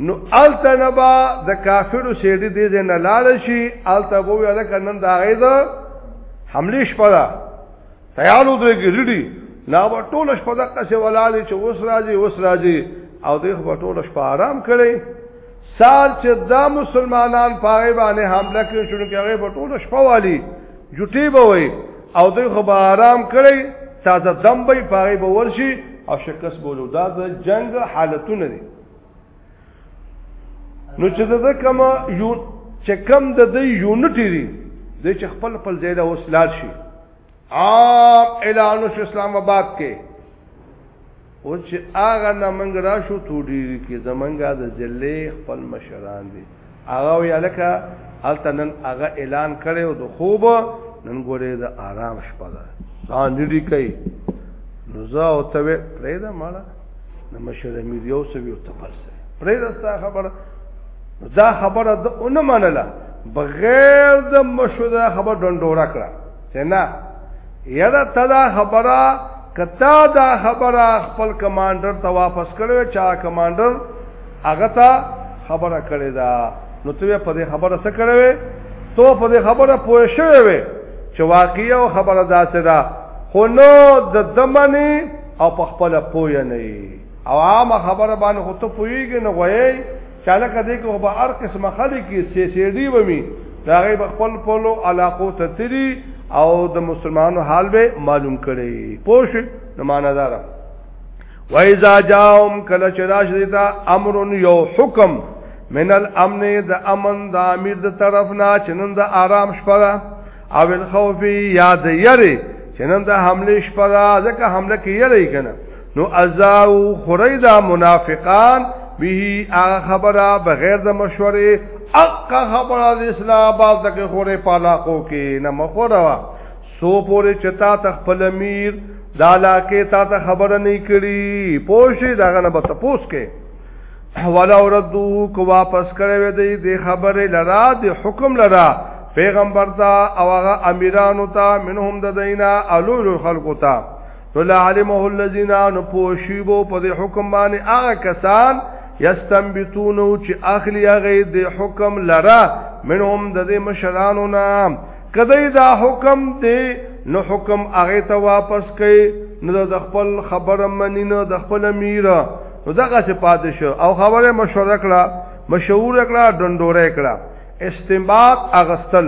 نو الته نه با د کافرو سیډي دې نه لاړ شي الته وو یاله کنن دا غي دا حمله شپه دا تیارو دوی کې ریډي نا په ټول شپه د قصې ولاله چې اوس راځي اوس راځي او دوی په ټول شپه آرام کړي سال چې دا مسلمانان پاره باندې حمله کوي شنو کې هغه په ټول شپه والی جټي به وي او دوی خو به آرام کړي تازه دم به پاره به ورشي او شکست بولو دا د جنگ حالتونه دي نو چې دا کما یو چې کم د دې یونټ دي د چې خپل خپل ځای له وسلال شي عام اعلان اسلام آباد کې او چې هغه نه منګ را شو تو ډیر کې زمنګا د ضلع خپل مشران دي هغه وی لکه الته نن هغه اعلان کړي او د خوب نن ګوره د آرام شپه ده ځان دې کوي نو زه او ته پرې دا مالا د مشر امیر یو سوي او تپس پرې دا خبره دا خبره د اونمنله بغیر د مشوره خبر ډنډوره کړه نه یره تدا خبره کتا دا خبره خپل کمانډر ته واپس کړو چا کمانډر هغه ته خبره کړې ده نو ته په دې خبره څه کړې تو په دې خبره پوه شوې وې چې واقعي او خبره داسې ده خو نو د دمنې او په خپل پوه نه او عامه خبره باندې خو ته پوهیږي نه غوي چاله کده کو به هر قسم خلک سي سي ډي ومي دا غي خپل پلو علاقو ته تری او د مسلمانانو حال به معلوم کړي پوش نه ماندار وایذا جاءهم کله چې راش دیتا امر یو حکم من الامن د امن د امیر د طرف نه چنن د آرام شپره او الخوف یاد یری چنن د حمله شپره ځکه حمله کې یری کنه نو ازاو خوري دا منافقان به هغه خبره بغیر د مشورې اق خبره د اسلام باز د خوري پالاقو کې نه مخوروا سو پورې چتا تخپل امیر دا علاقه تا ته خبره نه کړي پوښي داغه نه بس پوس کې ولا وردو کو واپس کړي وي د خبره لرا د حکم لرا پیغمبر تا او هغه امیرانو تا منهم د دینا الول خلقو تا لعلمه الذين ان پوشیبو په دې حکم باندې هغه کسان یستنبتونو چې اخلي هغه دې حکم لرا منهم د دې مشرانو نام کدی دا حکم دې نو حکم هغه ته واپس کړي نو د خپل خبره منی نو د خپل امیر نو دغه څه پاتې شو او خبره مشوره کړه مشوره کړه ډنډوره کړه استنباط اغستل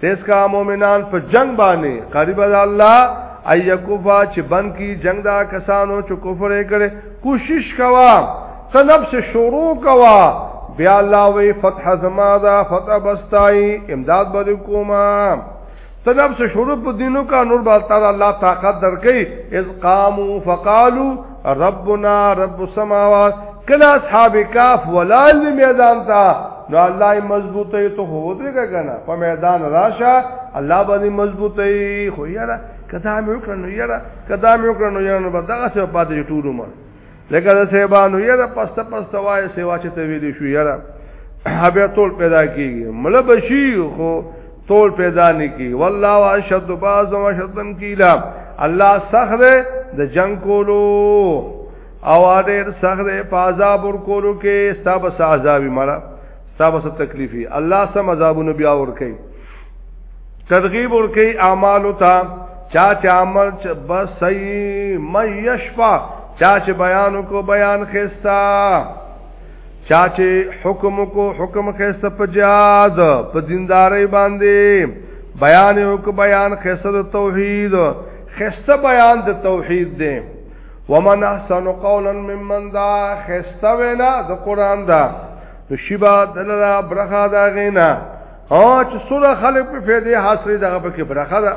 تیس کا مومنان په جنگ باندې قریب د الله ايکوفا چې بن کی جنگ دا کسانو چې کفر یې کړي کوشش کوا ته نفس شروع کوا بیا الله وی فتح زما دا فتح بستای امداد بری کوما ته نفس شروع په دینو کا نور بال تعالی الله طاقت درکې اذ قاموا فقالوا ربنا رب السماوات کله اصحاب کاف ولال میدان تا نو الله مضبوطه ته هو دې کنه په میدان راشه الله باندې مضبوطه خو یاره کدا مې وکړنو یاره کدا مې وکړنو یاره نو دغه څه پاتې ټول عمر لکه د سیبانو یاره پسته پسته وای سیوا چې ته ویلې شو یاره هبه ټول پیدا کیږي مله بشي خو تول پیدا نکی والله واشد باز واشدن کیلا الله سخت د جنگ کولو او ډېر سخت په عذاب ور کولو کې ستاب عذابي مړه ستاب څه تکلیفي الله سم عذابونه بیا ور کوي ترغیب ور کوي اعمال او تا چا چې عمل بس صحیح مې یشفا چا چې بیان کو بیان خستا چاچه حکم کو حکم خیسته په جهاد په دینداري باندې بیان یو کو بیان خیسته د توحید خیسته بیان د توحید دی ومن احسن قولا ممن دا خیسته وینا د قران دا نو شیبا دلرا برخه دا غینا او چې سره خلق په فیدې حاصل دغه په کې برخه دا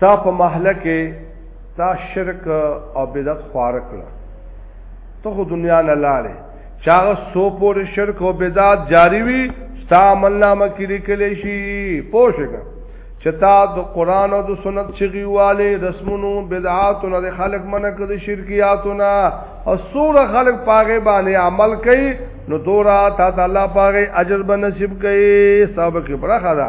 تا په محله کې تا شرک او بدعت خوار کړ ته خو دنیا نه لاړې چاغه سو پورې شرک او بدعت جاری وي ستا عمل نامه کې لیکل شي پوښګه چتا د قران او د سنت چغي والے رسمونو بدعات نه خلق منع کړ شرکیاتونه او سور خلق پاغه باندې عمل کوي نو دورا تا تعالی پاغه اجر به نصیب کوي صاحب کې برخه ده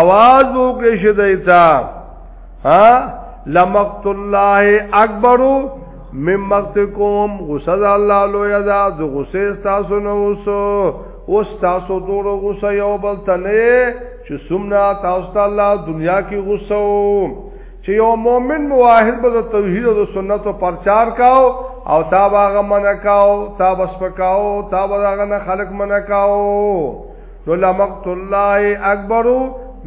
اواز وکړي شه دیتا ها لمقت الله اکبر مم مقتکم غصد الله لو یدا ز غصه تاسو نو وسو اوس تاسو دور غصه یو بل تنه چې سمنا تاسو ته الله دنیا کې غصه و چې یو مؤمن موحد به توحید او سنت او پرچار کاو او تا باغ منکاو تا بس پکاو تا باغ نه خلق منکاو نو لمقت الله اکبر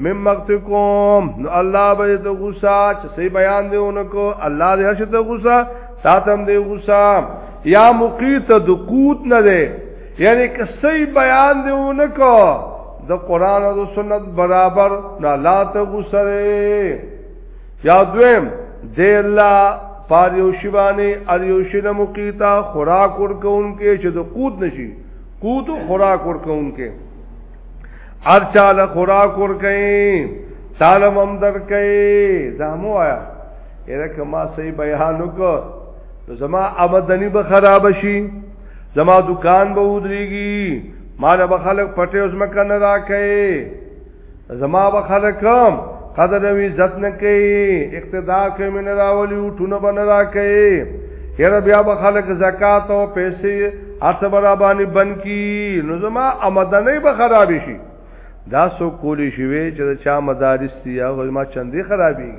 مم مقتکم نو الله به ته غوسه چې سی بیان دیونکو الله دې هرڅه ته غوسه ساتم دې غوسه یا مقیت د قوت نه دی یعنی که سی بیان دیونکو د قران او سنت برابر نه لا ته غوسه یا دویم دې الله پاریوشی باندې اریوشی نه مقیتا خوراک ورکون کې چې د قوت نشي قوت خوراک ورکونکي ارچاله خوراک ورکړي تعلم هم درکړي دا مو آیا یره کما صحیح بیان وکړه نو زما آمدنی به خراب شي زما دکان به ودرېږي مال به خلک پټه اوس مکه نه راکې زما به خلکم قدر او عزت نه کوي اقتدا کوي من راولي او ټونه بن را کوي یره بیا به خلک زکات او پیسې اته برابرانی بن کی نو زما آمدنی به خراب شي دا سو کولی شوی چې چا مدارس دی یا ما چندې خرابي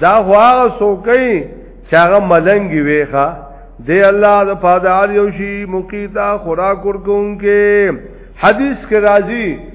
دا هوا سو کوي چې هغه ملنګي ویخه دی الله د پادار یو شی مقیتا خوراک ورکونکې حدیث کې راځي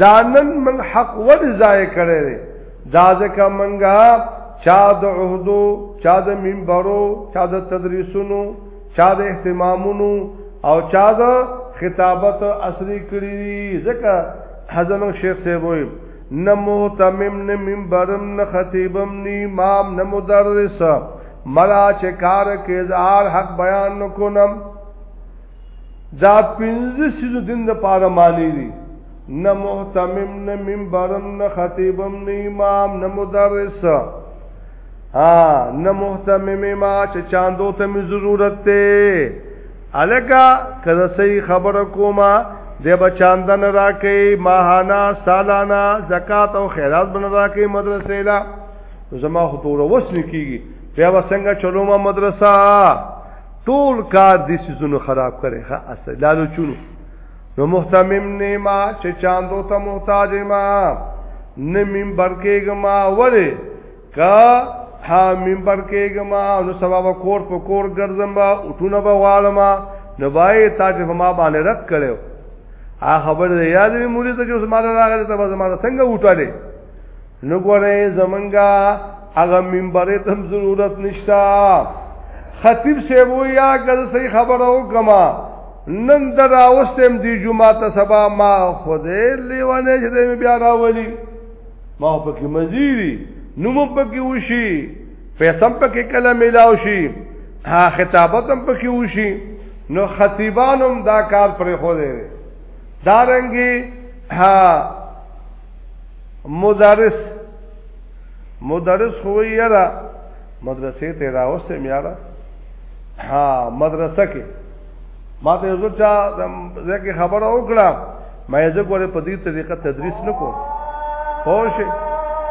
دا نن من حق ور ځای کړی دی دا ځکه منګه چا د عہدو چا د منبرو چا د تدریسونو چا د اهتمامونو او چا د خطابت اصلي کړی ځکه حضرت شیخ صاحب وي نه مهتمم نه منبرم نه خطیبم نه امام نه مدرس مرا چې کار کې اظهار حق بیان نکونم دا پنځه سيزو دین د پاره معنی دي نه محتمم نه منبرم نه خطیبم نه امام نه مدرس ها نه محتمم ما چې چاندو ته می ضرورت ته الګه کله صحیح خبره کومه د بچاندن راکې ماهانا سالانا زکات او خیرات بن راکې مدرسې لا زما خطور وسنی کیږي بیا وسنګ چلو ما مدرسه ټول کار دې سيزونو خراب کړي ښه اصل لالو چونو نو محتمم نیما چې چاندو ته محتاج ما نه منبر کېګما وله کا ها منبر کېګما نو سبب کور په کور ګرځم با اٹھونه به غالما نو بای تا چې ما باندې رد کړو ا خبر یاد مې مولوی ته چې اوس ما راغله ته ما څنګه وټاله نو ګوره زمنګا هغه منبر ته ضرورت نشتا خطیب سی وو یا ګل سی خبره وکما نن دراوستم دی جمعه ته سبا ما خوده لیوانه چې بیا راولي ما پکې مزيري نوم پکې وشي پیسم پکې کله ملاو شي ها خطابت هم پکې وشي نو خطیبانم دا کار پر خو دی دارنګي ها مدرس مدرس خو یرا مدرسې ته راوسته میاره ها مدرسه کې ما ته یو ځا ځکه خبره وکړه مې زه کوله په دې طریقه تدریس نکو خوش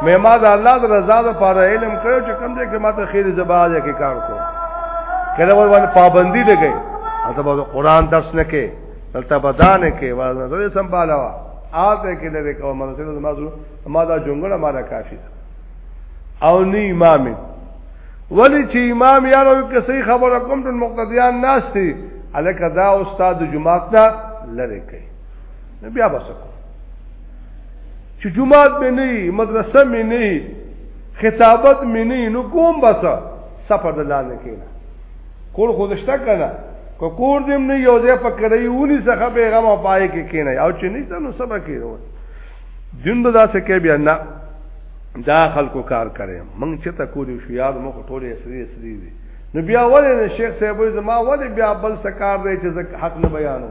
مې ما د الله د رضا لپاره علم کړو چې کوم ځای کې ما ته خیر زباده کې کار کو کله ور باندې پابندی لګی اته به قرآن درس نه کې دلته بدانه کې وازه سمبالا وا آته کې لري کوم مرسته د مازو ما دا جونګړه ما دا کافی او نی امام ولی چې امام یارو کسي خبره کوم د مقتدیان ناس دي الکه دا استاد جمعات نه لری کوي نو بیا بسکو چې جمعات به نه مدرسه مې نه خطابت مې نه نو کوم بس سفر دلانه کینه کور خو دشته کنه کو کور دیم نه یو ځای په کړی ونی څخه پیغام او پای کې کینای او چې نشته نو سبا کیږي دین به دا څه کې بیا نه دا خلکو کار کړي مونږ چې تا کولی شو یاد مو ټوله سری سری دي نو بیا ولې نه شیخ صاحب زما ولې بیا بل څه کار دی چې حق نه بیانو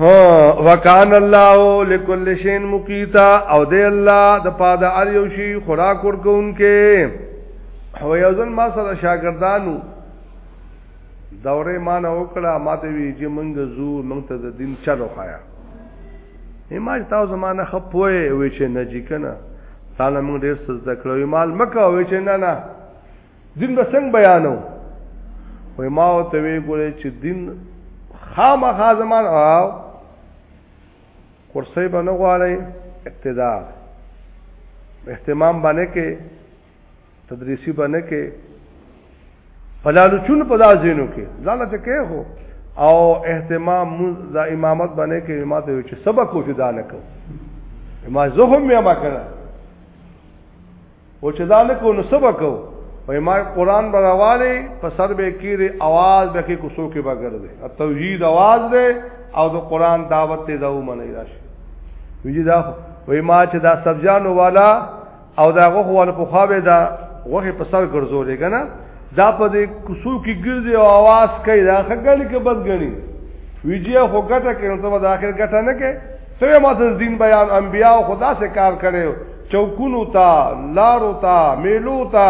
ها وکان الله لكل شین مقیتا او دی الله د پاده ار یو شی خوراک ورکونکې او یو ځل ما سره شاګردانو دوره ما نه وکړه ما ته وی چې مونږ زو مونږ ته د دین چلو خایا ما تاسو زمانه خپوي وی چې نه جی کنه تعالی مونږ ډیر څه زده کړو مال مکه وی چې نه نه دین به څنګه بیانو وی ما ته وی ګورې چې دین خامخا زمان او کرسی به نه غواړي اقتدار اهتمام باندې کې تدریسی باندې کې پلالچون په دازینو کې ځاله ته کې هو او اهتمام دا امامت باندې کې امامت یو چې سبق کو جدا نه کو ما زهم مې ما کړه او چې دا نه کو نو سبق کو او ما قران براواله په سر به کېره आवाज به کې کوسو کې بغیر دی توحید आवाज دی او د قران دعوت ته ځو منی راشي ویجی دا وای ما چې دا سبجانو والا او دا غوخه ول په خواوې دا غوخه په سر ګرځولې کنه دا په دې کوسو کې ګرځي او आवाज کوي دا خګل کې بد غني ویجه خو ګټه کې نو ته د اخر ګټه نه کې ته ما د دین بیان انبیا او خدا سے کار کړي چوکونو تا لارو تا میلو تا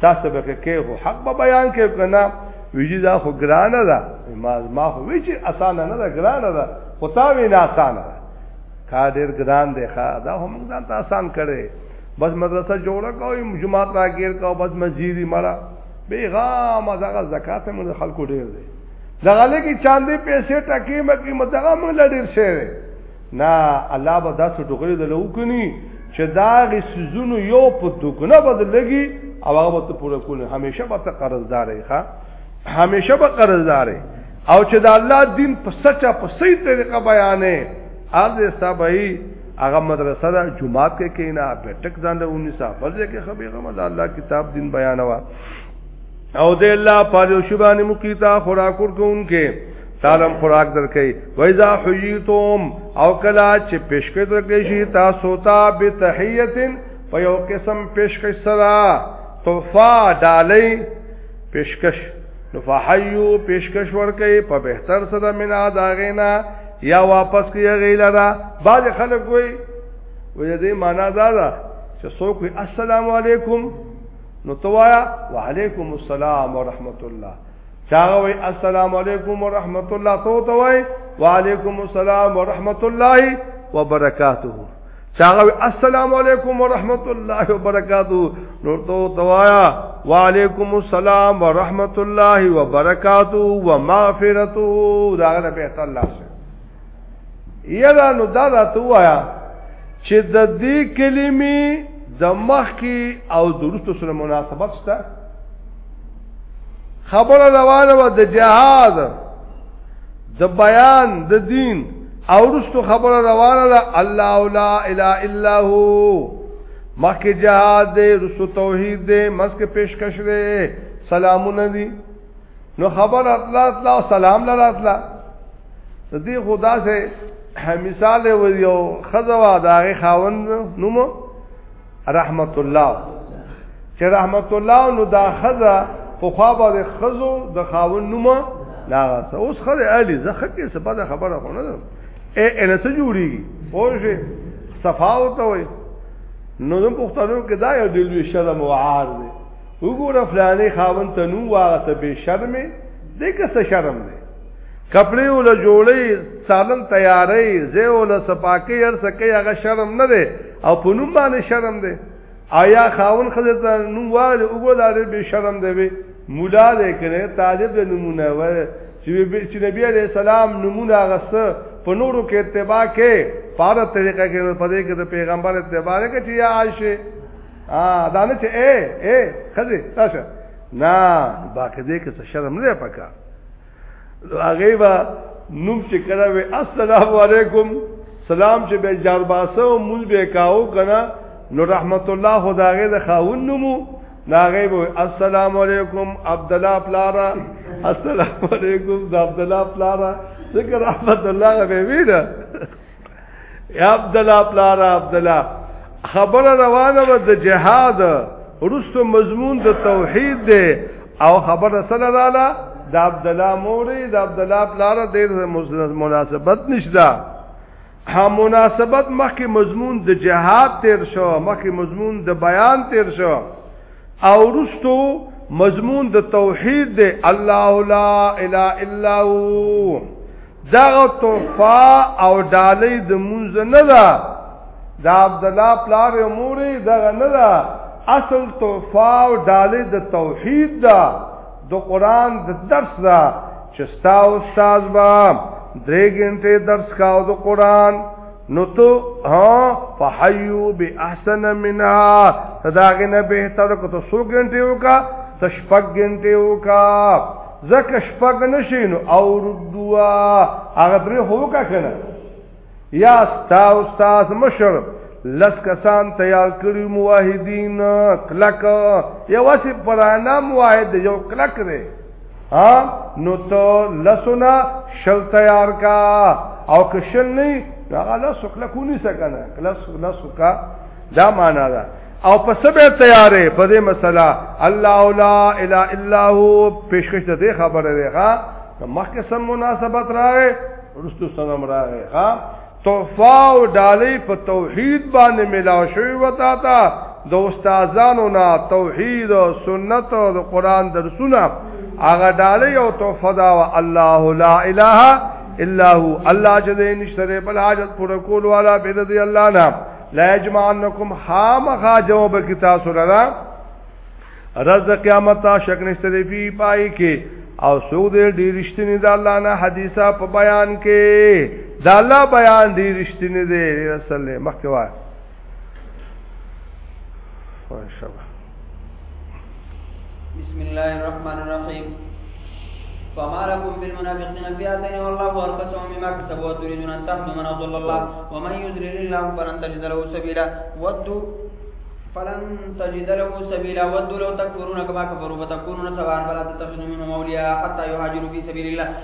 تاسو به کې خو حق به بیان کې کنه ویجه دا خو ګرانه ده ما ما خو ویجه اسانه نه ده ګرانه ده خو تا وینا اسانه ده کار ډیر ګران دی ښا دا هم ځان ته آسان کړي بس مدرسه جوړه کوي جمعات راګیر کوي بس مسجدي مړه بیغام دغه زکات موږ خلکو ډیر دی دغه لګي چاندي پیسې ټکی مکی مدغه موږ لډیر شي نه الله به داسې ټوګړي د لوکني چې دا غي سيزونو یو په دوګنه بدلږي او هغه به ته پوره کول همیشه به ته قرضدارې ښا همیشه به قرضدارې او چې د الله دین په سچا په صحیح طریقه بیانې ارزه سبعی هغه مدرسه دا جمعات کې کینا بیٹک ځان له 19 بل ځکه خبي غم د الله کتاب دین بیانوا او د الله پاره شوبانه مقیتا خوراک ورکونکې تعلم خوراک درکې وایذا حییتم او کلا چې پیشکې درکې شي تاسو ته به تحیتن په یو قسم پیشکې سره تحفه ډالې پیشکش نو فحیو پیشکش ورکې په بهتر صدا منا داغینا یا واپس کیږي غیلرا بعض خلک وي وې دې معنا دا ده چې څوک وي السلام علیکم نو توایا وعلیکم السلام ورحمت الله چاغه وي السلام علیکم ورحمت الله تو توای وعلیکم السلام ورحمت الله وبرکاته چاغوی السلام علیکم ورحمت الله وبرکاتو نور تو دوایا وعلیکم السلام ورحمت الله وبرکاتو ومغفرتو داغه به ته الله سره یلا نو دا دا توایا چې د دې کلمې د مخ کې او درست سره مناسبت شته خبر روانه و د جهاد د بیان د دین او رستو خبر روانه ده الله لا اله الا هو مکه جهاد دې رستو توحید دې مسکه پیشکش دې سلامونه دي نو خبر الله تعالی سلام لرا الله دې خدا سے مثال و یو خزوا داغه خاوند نومو رحمت الله چې رحمت الله نو دا خزه په خوا باندې خزو د خاون نومه لاغه اوس خزه علي زخه کې څه بده خبره خونه ده اے ان څه جوړیږي اوجه صفاو ته وي نو زم پښتنو کې دا یو دلوي شرم او عار دی وګوره فلانه خاون ته نو واغه ته به شرمې دغه څه شرم دی کپڑے ول جوړي سالن تیارې زه ول سپاکي هر سکه هغه شرم نه دی او په نوم باندې شرم دی آیا خاون خزه ته نوم وایي او ګولاره به شرم دی وي مولا دې کړي طالب دې نمونه وایي چې نبی عليه السلام نمونه غسه په نورو کې اتباع کې پاره طریقه کې په دې کې د پیغمبر اتباع کې چې یا عائشه ا دانه چې اے اے خزه تاسو نه باقي دې کې څه شرم نه پکا هغه با نوم چې کړه وي السلام علیکم سلام چې به جارباسه او مول به کاو کنه نو رحمت الله خدای د خاون نومو ناغه به السلام علیکم عبد الله پلارا السلام علیکم عبد الله پلارا ذکر رحمت الله به ویره یا عبد الله پلار عبد الله خبره روانه و د جهاد ورستو مضمون د توحید دی او خبره سره رااله د عبد الله مورې د عبد الله پلار ډېر مناسبت نشته ها مناسبت مخکې مضمون د جهاد تیر شو مخکې مضمون د بیان تیر شو او ورستو مضمون د توحید دی الله لا اله الا هو دغه توفا او ډالۍ د مونږ نه ده د عبد الله پلار امور دغه نه ده اصل توفا او ډالۍ د توحید ده د قران د درس ده چې ستا استاد با درې غنټه درس کاو د قران نو تو ها فحیو بی احسن منها صداغه نه بهتر کو تو 100 غنټه وکا تشپک غنټه وکا زکه شپګ نشي نو او ردوا هغه پرې هو کا کنه یا ستا استاد مشر لس کسان تیار کړی موحدین کلک یو سی پرانا موحد یو کلک دی ها نو ته لسنا شل تیار کا او که شل نه هغه لس کلکونی سکنه لس لس کا دا معنا ده او په سبه تیارې په دې مسله الله اولا الا الا هو پیشکش دې خبره ده ها مخکې سم مناسبت راغې رستو سلام راغې ها تحفه او ډالۍ په توحید باندې ملاو شوی وتا تا د استادانو نه توحید او سنت او د قران درسونه هغه ډالۍ او تحفه دا الله لا اله الا هو الله جل نشته بل حاجت پر کول والا بيد دی الله نه لا یجمعنکم خامخا جواب کی تاسو لرا رز قیامت تا شک نشته دی پی پای کې او سو دې ډیر رښتینی د الله نه حدیثه په بیان کې د الله بیان ډیر رښتینی دی رسول مخکې وای بسم الله الرحمن الرحيم فما لكم في المنافقين فئتين والله أربعة بما كسبوا وتريدون أن تهدوا من أضل الله ومن يضلل الله فلن تجد له سبيلا ودوا فلن تجد له سبيلا ودوا لو تكفرون كما كفروا فتكونون سواء فلا تتخذوا منهم اولياء حتى يهاجروا في سبيل الله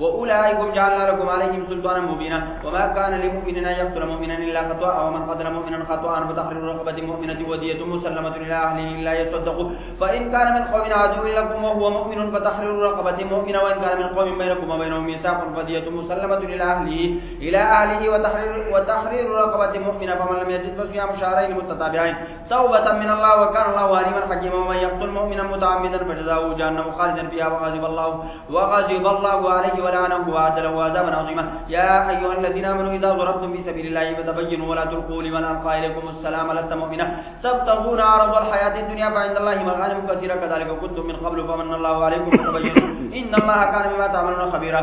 وأولئكم جعلنا لكم عليهم سلطانا مبينا وما كان لمؤمن أن يقتل مؤمنا إلا خطأ ومن قتل مؤمنا خطأ فتحرير رقبة مؤمنة ودية مسلمة إلى أهله إلا يصدقوا فإن كان من قوم عدو لكم وهو مؤمن فتحرير رقبة مؤمنة وإن كان من قوم بينكم وبينهم ميثاق فدية مسلمة إلى أهله إلى أهله وتحرير وتحرير رقبة مؤمنة فمن لم يجد فصيام شهرين متتابعين توبة من الله وكان الله عليما الرجيم ومن يقتل مؤمنا متعمدا فجزاؤه جهنم خالدا فيها وغضب الله وغضب الله عليه ولعنه وأعد له عذابا عظيما يا أيها الذين آمنوا إذا ضربتم في سبيل الله فتبينوا ولا تلقوا لمن ألقى إليكم السلام لست مؤمنا تبتغون عرض الحياة الدنيا فعند الله مغانم كثيرة كذلك كنتم من قبل فمن الله عليكم فتبينوا إن الله كان بما تعملون خبيرا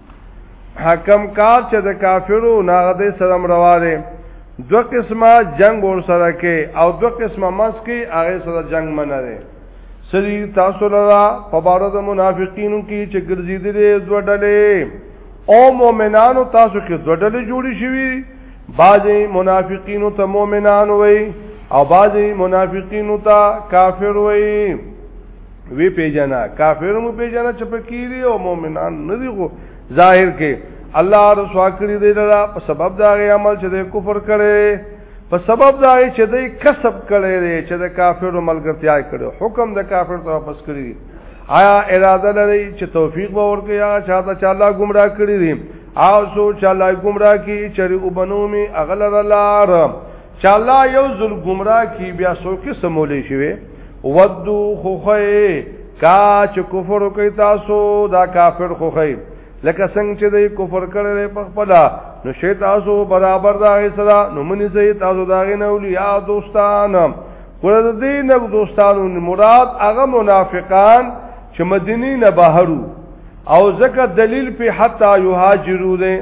حکم کار چې د کافرو ناغده سره روا دی دو قسمه جنگ ور سره کې او دو قسمه مس کې هغه سره جنگ منه دی سری تاسو لرا په بار د منافقینو کې چې ګرځیدلې دوه ډلې او مؤمنانو تاسو کې دوه ډلې جوړې شوې بعضی منافقینو ته مؤمنان وای او بعضی منافقینو ته کافر وای وی پیجنا کافر مو پیجنا چې پکېری او مؤمنان نه دی غو ظاهر کې الله رسوا کړی دی لرا په سبب دا غي عمل چې د کفر کړي په سبب دا غي چې د کسب کړي دی چې د کافر ملګرتیا کړي حکم د کافر ته واپس کړی آیا اراده لري چې توفیق به ورکړي یا چاته چې الله گمراه کړی دی او سوچ الله گمراه کی چې وبنومي اغلر لار چې الله یو ځل گمراه کی بیا سو کې سمولې شوی ودو خوخه کا چې کفر کوي تاسو دا کافر خوخه لکه څنګه چې دوی کفر کړل په خپل نو شي تاسو برابر دا غي صدا نو منی سي تاسو دا غي نه ولیا دوستان پر دې نه دوستانو مراد هغه منافقان چې مدینه نه بهرو او ځکه دلیل په حتا یهاجرو ده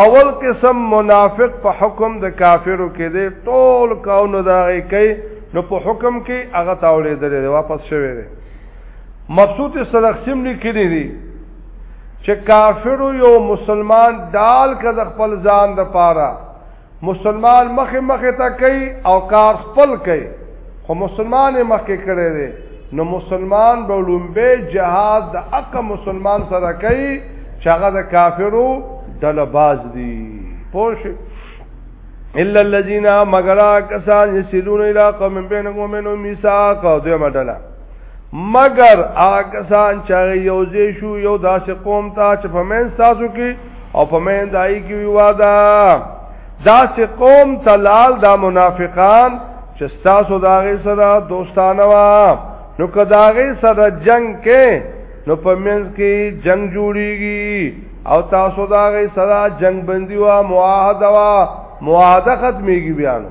اول قسم منافق په حکم د کافرو کې دی ټول کاونو دا کوي نو په حکم کې هغه تاولې درې واپس شوی دی مبسوط سلخسیم لیکلی دی چې کافرو یو مسلمان دال کړ خپل ځان د پاره مسلمان مخه مخه تا کوي او کار خپل کوي خو مسلمان مخه کړي دي نو مسلمان به لومبه جهاد د حق مسلمان سره کوي چې هغه د کافرو دلباز دي پوه الا الذين مغرا کسان يسلون الى قوم بينهم وبينهم ميثاق دوی مدلا مگر آکسان چاگه یوزی شو یو داس قوم تا چه فمن ساسو کی او په مین دای کی وی وادا دا چې قوم تلال دا منافقان چې تاسو داغه سره دوستانه وا نو کداغه سره جنگ کې نو په منځ کې جنگ جوړیږي او تاسو داغه سره جنگ بندي وا معاهده وا معاهده ختميږي بیان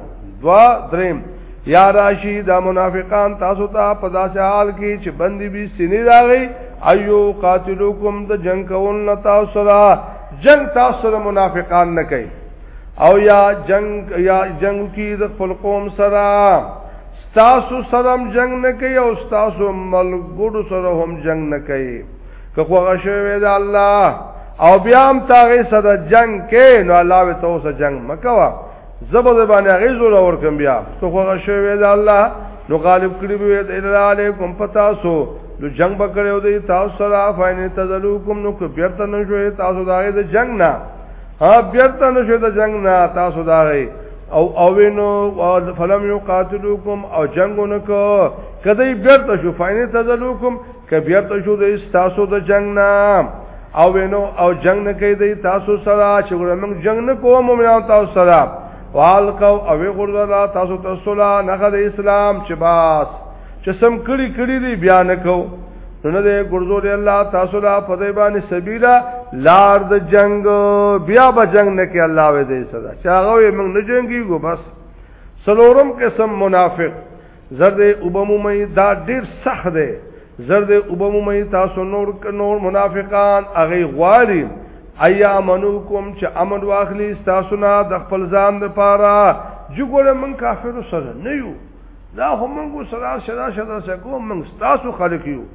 دوا دریم یا راشی دا منافقان تاسو ته په داسې حال کې چې بندي به سینې راغی ایو قاتلوکم د جنگ کول نه تاسو را جنگ تاسو سره منافقان نه کوي او یا جنگ یا جنگ کی د خپل قوم سره تاسو سره جنگ نه کوي او تاسو ملګرو سره هم جنگ نه کوي که خو غشوي دا الله او بیا هم تاغه سره جنگ کې نو الله به تاسو جنگ مکوا زبر باندې هغه زور اور کم بیا تو خو شوی دا الله نو غالب کړی وی الا علیکم پتا سو نو جنگ بکړیو دی تاسو سره فاین تزلوکم نو کو بیرته نه شوی تاسو دا د جنگ نه ها بیرته نه شوی د جنگ نه تاسو دا او اوینو فلم یقاتلوکم او جنگونه کو کدی بیرته شو فاین تزلوکم که بیرته شو د تاسو د جنگ نه او وینو او جنگ نه کوي د تاسو سره چې ورمنګ جنگ نه کوو مؤمنان تاسو سره والقو او غرزلا تاسو ته صلا نه د اسلام چې باس چې سم کړي کړي دی بیا نه کو نو نه ګرځو دی الله تاسو لا په دې باندې سبیلا لار د جنگ بیا به جنگ نه کې الله وې دې سزا چاغه موږ نه جنگي ګو بس سلورم قسم منافق زرد وبمومي دا ډیر سخت دی زرد وبمومي تاسو نور نور منافقان اغه غواړي ایا منوکم چې امن واخلی تاسو نه د خپل ځان لپاره جوړه من کافر سره نه یو دا هم موږ سره سره سره سره کوم موږ تاسو خلک یو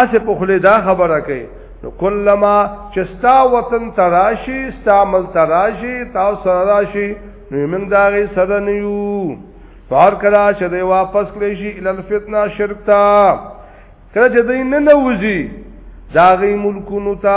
اسه په خله دا خبره کوي نو کلمہ چستا وطن تراشی ستا مل تراشی تا سره راشی نو موږ دا غي سره نیو فار کرا چې دی واپس کړی شي ال الفتنه شرک تا کله چې دی نه نوځي دا غي ملکونو تا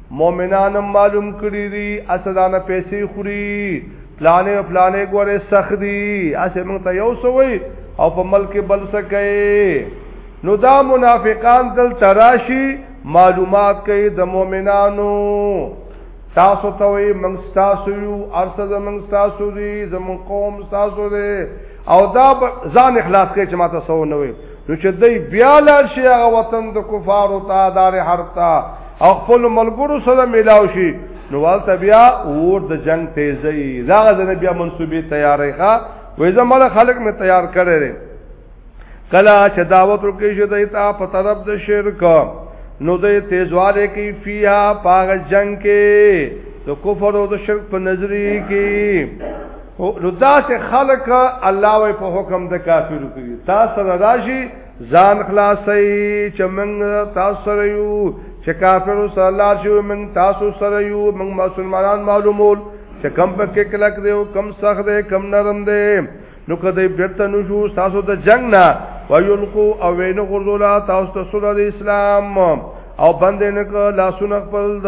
مومنان هم معلوم کړی دی اسدانه پیسې خوري پلانې او پلانې ګوره سخت دي اسه موږ ته یو سوي او په ملک بل سکه نو دا منافقان دل تراشی معلومات کوي د مؤمنانو تاسو ته وي موږ تاسو یو ارسه زموږ تاسو دي زموږ قوم تاسو دي او دا ځان اخلاص کوي چې ما تاسو نه وي نو چې دای بیا لار شي هغه وطن د کفارو ته دار حرب ته او خپل ملګرو سره ملاو شي نو والته بیا اور د جنگ تیزی دا غزنه بیا منسوبي تیارې ښا وې زموږ خلک می تیار کړي کلا چې دعوت ورکې شو د تا په طرف د شرک نو د تیزواله کې فیا پاغ جنگ کې د کفر او د شرک په نظری کې نو دا سه خلق الله وې په حکم د کافر کوي تاسو سره راشي ځان خلاصي چې موږ تاسو سره یو چې کافر سره الله شو موږ تاسو سره یو موږ مسلمانان معلومول چې کم په کې کلک دی او کم سخت دی کم نرم دی نو کدی بیرته نو شو تاسو د جنگ نه ویلقو او وینو غرزولا تاسو ته سره د اسلام او بندې نه لا سن خپل د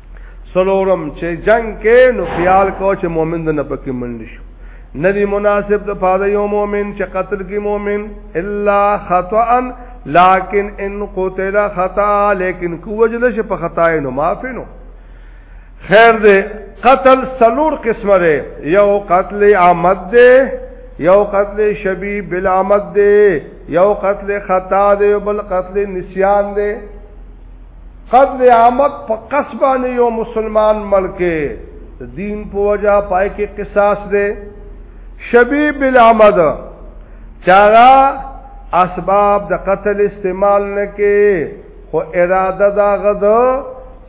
سلورم چې جنگ کې نو خیال کو چې مؤمن د نه پکې منډ شو ندی مناسب د پاره یو مؤمن چې قتل کی مؤمن الا خطا لكن ان قتل خطا لیکن کوجل ش په خطا نو معافی نو خیر دې قتل سلور قسمه ده یو قتل عمد ده یو قتل شبی بالعمد ده یو قتل خطا ده بل قتل نسیان ده قد عامت په قصبانه یو مسلمان ملکه دین په وجا پای کې قصاص دی شبیب بالعمد چارا اسباب د قتل استعمال نه کې خو اراده دا غد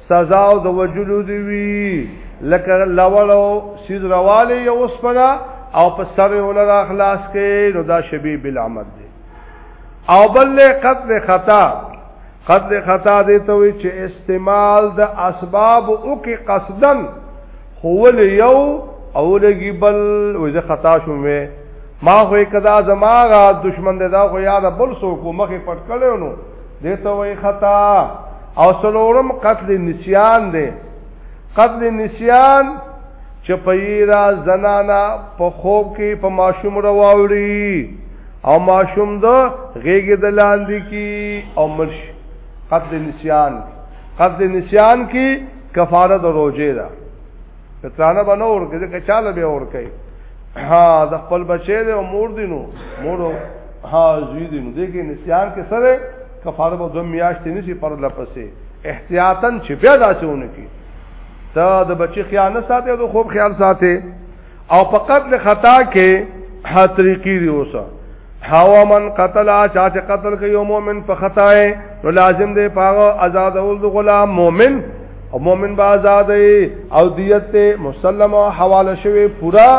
سزا او د وجلو دی وی لکه لولو سیز رواله یو سپنا او په سر یې ولر اخلاص کې نو دا شبیب بالعمد دی او بل قتل خطا قتل خطا دې ته وي چې استعمال د اسباب او کې قصدن خول یو او لګي بل وځه خطا شوم ما خو کدا زماغه دشمن دې دا خو یاد بل سو کو مخه پټ کړو نو دې ته وي خطا او سلورم قتل نسیان دې قتل نسیان چې پیرا زنانا په خوب کې په ماشوم رواوري او ماشوم د غیګه د لاندې کی او مرش قبض نسیان قبض نسیان کی کفاره د روزه ده کترانه بنو ورکه ځکه چاله به ورکه ها د خپل بچی له مور دینو مور ها زوی دینو دغه نسیان کې سره کفاره به دوم میاشتې نشي پر لپسې احتیاطاً چې بیا داسونه کی ته د بچی خیال نه ساتي او خوب خیال ساتي او په قتل خطا کې حتریقی دی اوسه هوا من قتل چا چې قتل کوي یو مؤمن په خطا نو لازم دی پاغه آزاد اول د غلام مؤمن او مؤمن به آزاد او دیت ته مسلم او حواله شوی پورا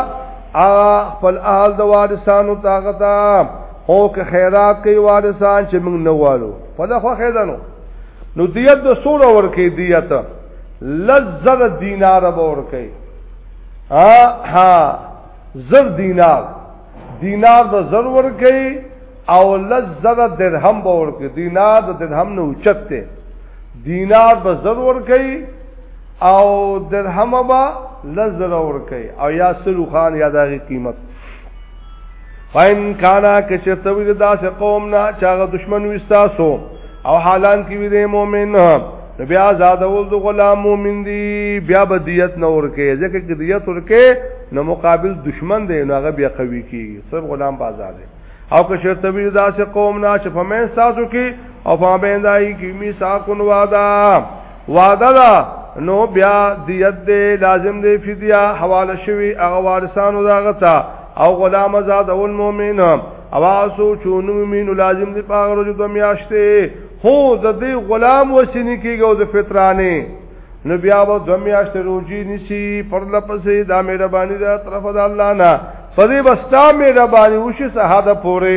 خپل اهل د وارثانو طاقت هو که خیرات کوي وارثان چې موږ نه والو په دغه خیدانو نو دیت د سور اور کې دیت لزر دینار به ور کوي ها ها زر دینار دینار د زر ور کوي او لز زر درهم به ور کوي دینار د درهم نه اوچت دی دینار به زر ور کوي او درهم به لز زر ور کوي او یا سلو خان یا دغه قیمت فاین کانا کچرته وی دا سه قوم نه چاغه دشمن وستاسو او حالان کې وی مؤمن نو بیا آزاد ول د غلام مؤمن دی بیا به دیت نه ورکه ځکه چې دیت ورکه نو مقابل دشمن دی نو هغه بیا قوي کی سب غلام په آزاد دی او که شرطه وی دا سه قوم نه چې په من تاسو کې او په بندای کې می ساکون وادا وعده دا نو بیا دیت دی لازم دی فدیه حواله شوی هغه وارثانو دا غتا او غلام آزاد او المؤمن اواسو چونو مين لازم دی پاغه روز د میاشتې هو د دې غلام وسینی کېږي او د فطرانه نو بیا و د میاشتې روزي نسی پر لپسې د مهرباني د طرف د الله نه پدې بستا مهرباني وشي سهاده پوره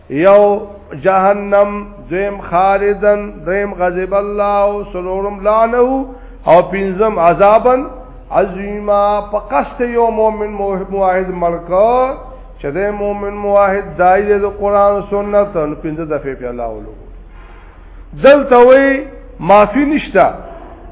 یو جهنم دویم خالدن دریم غضب الله سلورم لعنه او پنځم عذابا عظیما په قصد یو مؤمن موحد ملکا چې د مؤمن موحد دای د قران او سنت نو پنځه دفعه په الله ولو دلته وی معافی نشته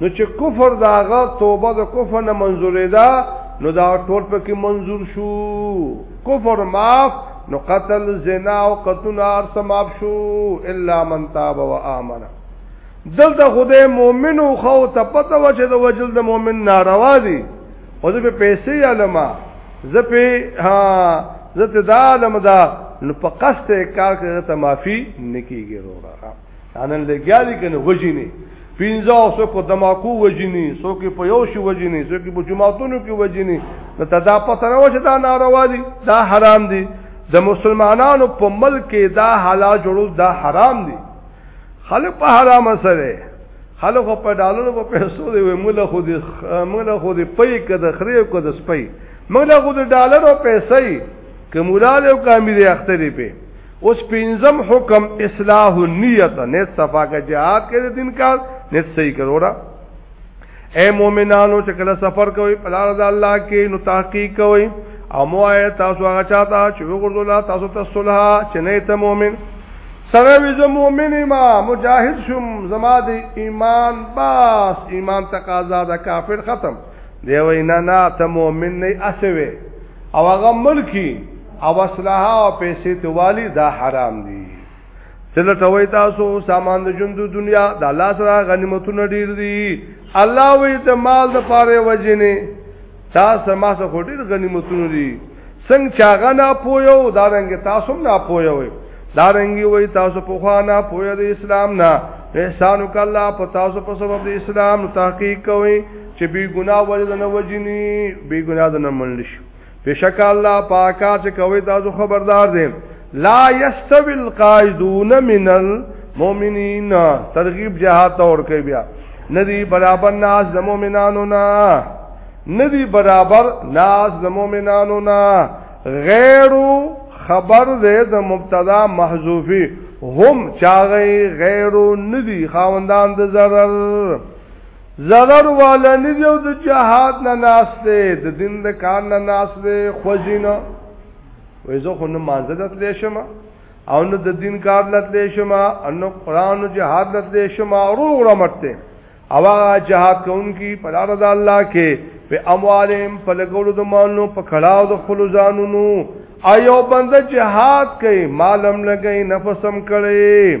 نو چې کفر داغه توبه د کفر نه منزورې ده نو دا ټول پکې منزور شو کفر معاف نو قتل زنا او قتل نار سماب شو الا من تاب و آمن دلته خدای مؤمن او خو ته پته و چې د وجل د مؤمن ناروا دي او زه په پیسې علما زه په ها زه ته دا علم دا نو په قصد کار کې ته معافي نکیږي وروره انن لګیا دي کنه وجینی پینځه سو کو دماکو وجینی سو کې په یو شو وجینی سو کې په جماعتونو کې وجینی نو تدا پته نه وشه دا ناروا دي دا حرام دي د مسلمانانو په ملک کې دا حالا جوړول دا حرام دي خلک په حرام سره خلک په ډالونو په پیسو دی مولا خو دې مولا خو دې پي کده خري کده سپي مولا خو دې ډالر او پیسې کومولاله او کامیره اخترې په اوس پنځم حکم اصلاح النیت نه صفا کا جهاد کې دین کار نه صحیح کرو را اے مومنانو چې کله سفر کوي په لار د الله کې نو تحقیق کوي او مو آیا تاسو هغه چاته چې وګورځولا تاسو ته صلح چې نه ته مؤمن سره وی زه مؤمن ما مجاهد شوم زما د ایمان باس ایمان تقاضا ده کافر ختم دی وینا نه ته مؤمن نه اسوي او هغه ملکی او اسلحه او پیسې ته والی دا حرام دي چله ټوي تاسو سامان د ژوند دنیا د الله سره غنیمتونه ډیر دي الله وی ته مال د پاره وجنه تاسو ما سره خټیر غنیمتونه دي څنګه چاغه نه پویو دا رنګ تاسو نه پویو دا رنګ وی تاسو په خوا نه پوی د اسلام نه احسان وکړه په تاسو په سبب د اسلام تحقیق کوئ چې بی ګناه وجه نه وجنی بی ګناه د نه منل شي بشک الله پاکا چې کوي تاسو خبردار دي لا یستوی القائدون من المؤمنین ترغیب جهاد تور کوي بیا ندی برابر ناس د مؤمنانو نه ندی برابر ناس د مؤمنانو نه غیر خبر دې د مبتدا محذوفی هم چاغی غیر ندی خاوندان د zarar زرر والا نیو د جهاد نه ناس دی د دین د کار نه ناس دی خوځینه وې زه خو نه مانځه د تلې شم او نه د دین کار د تلې شم او نه قران او جهاد د تلې شم او روغ رمټته او هغه جهاد کوونکی په لار د الله کې په اموالهم په لګولو د مالونو په کړهو د خپل ځانونو ایو بنده جهاد کوي مالم لګي نفسم کړي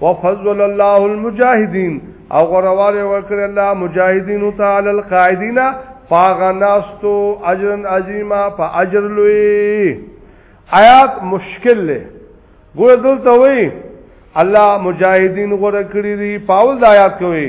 وفضل الله المجاهدين او غرواله ورکړ الله مجاهدين تعالی القائدين فاغناستو اجر عظیما فاجر لوی آیات مشکل له ګور دلته وی الله مجاهدین غره کړی دی پاول د آیات کوي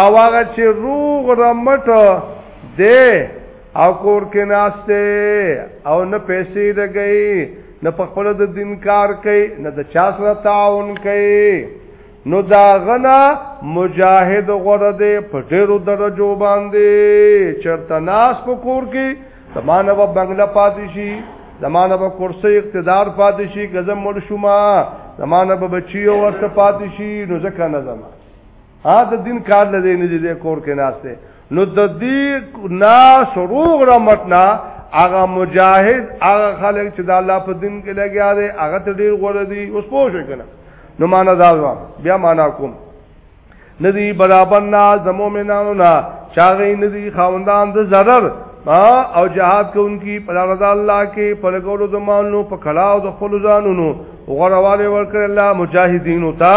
او هغه چې روغ رمټ دی او کور کې ناشته او نه پیسې لګي نه په خپل د دین کار کوي نه د چا سره تعاون کوي نو دا غنا مجاهد غره دی په ډیرو درجو باندې چرته ناس په کور کې زمانه په بنگله پاتې شي زمانه په کرسي اقتدار پاتې شي غزم مړ شوما زمانه په بچي او ورته پاتې شي نو ځکه نه زمانه ها د دین کار لدی نه دی کور کې ناشته نو د دې نا شروع رمتنا هغه مجاهد هغه خلک چې د الله په دین کې لګیا دي هغه ته ډیر غوړه دي اوس پوه شو کنه نو معنا دا وا بیا معنا کوم ندی برابر نه زمو مینانو نه چاغې ندی خاوندان د zarar او جهاد کوونکی په رضا الله کې په لګولو زمانو په کلاو د خپل ځانونو غوړواله ورکړ الله مجاهدین او تا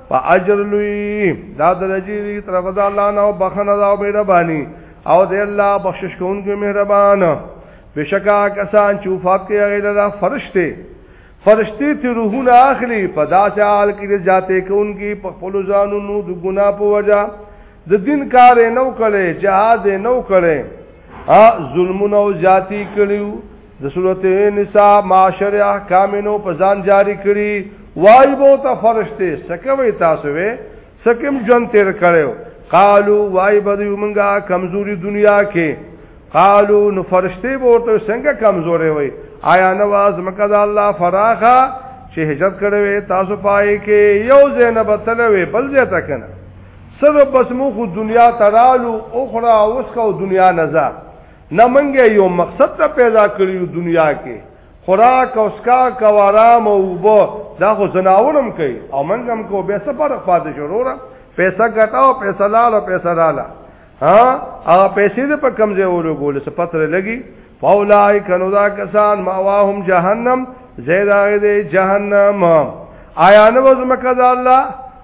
په اجر لوی دا درجه دی طرف د الله نه او بخنه دا او مهرباني او د الله بخشش کوونکی مهربان بشکا کسان چې وفات کوي هغه لرا فرشته فرشتي ته روحونه اخلي په داسې حال کې د جاته کوونکی په خپل ځانونو د ګنا په وجا د دین کار نه وکړي جهاد نه وکړي ا ظلمونه او جاتی کړیو د سورته نساء معاشر احکام نو په ځان جاری کړی وای بو ته فرشته سکوي تاسو وې سکم جون تیر کړو قالو وای بده موږ کمزوري دنیا کې قالو نو فرشته بو ته څنګه کمزورې وای آیا نواز مکه د الله فراخه چې هجرت کړو تاسو پای کې یو زینب تلوي بل ځای تا کنه سبب بس مو خو دنیا ترالو اخرى اوسکو دنیا نزا نه منګه یو مقصد ته پیدا کړیو دنیا کې خوراک او اسکا کوارام او وبو دا خو زناورم کوي او منګم کو به څه فرق پاتې شو وروره پیسې ګټاو پیسې لاله پیسې لاله ها هغه پیسې دې په کمزې اورو ګول څه پتر لګي فولای کنو دا کسان ماواهم جهنم زیدا دې جهنم آیا نو زمکه دا الله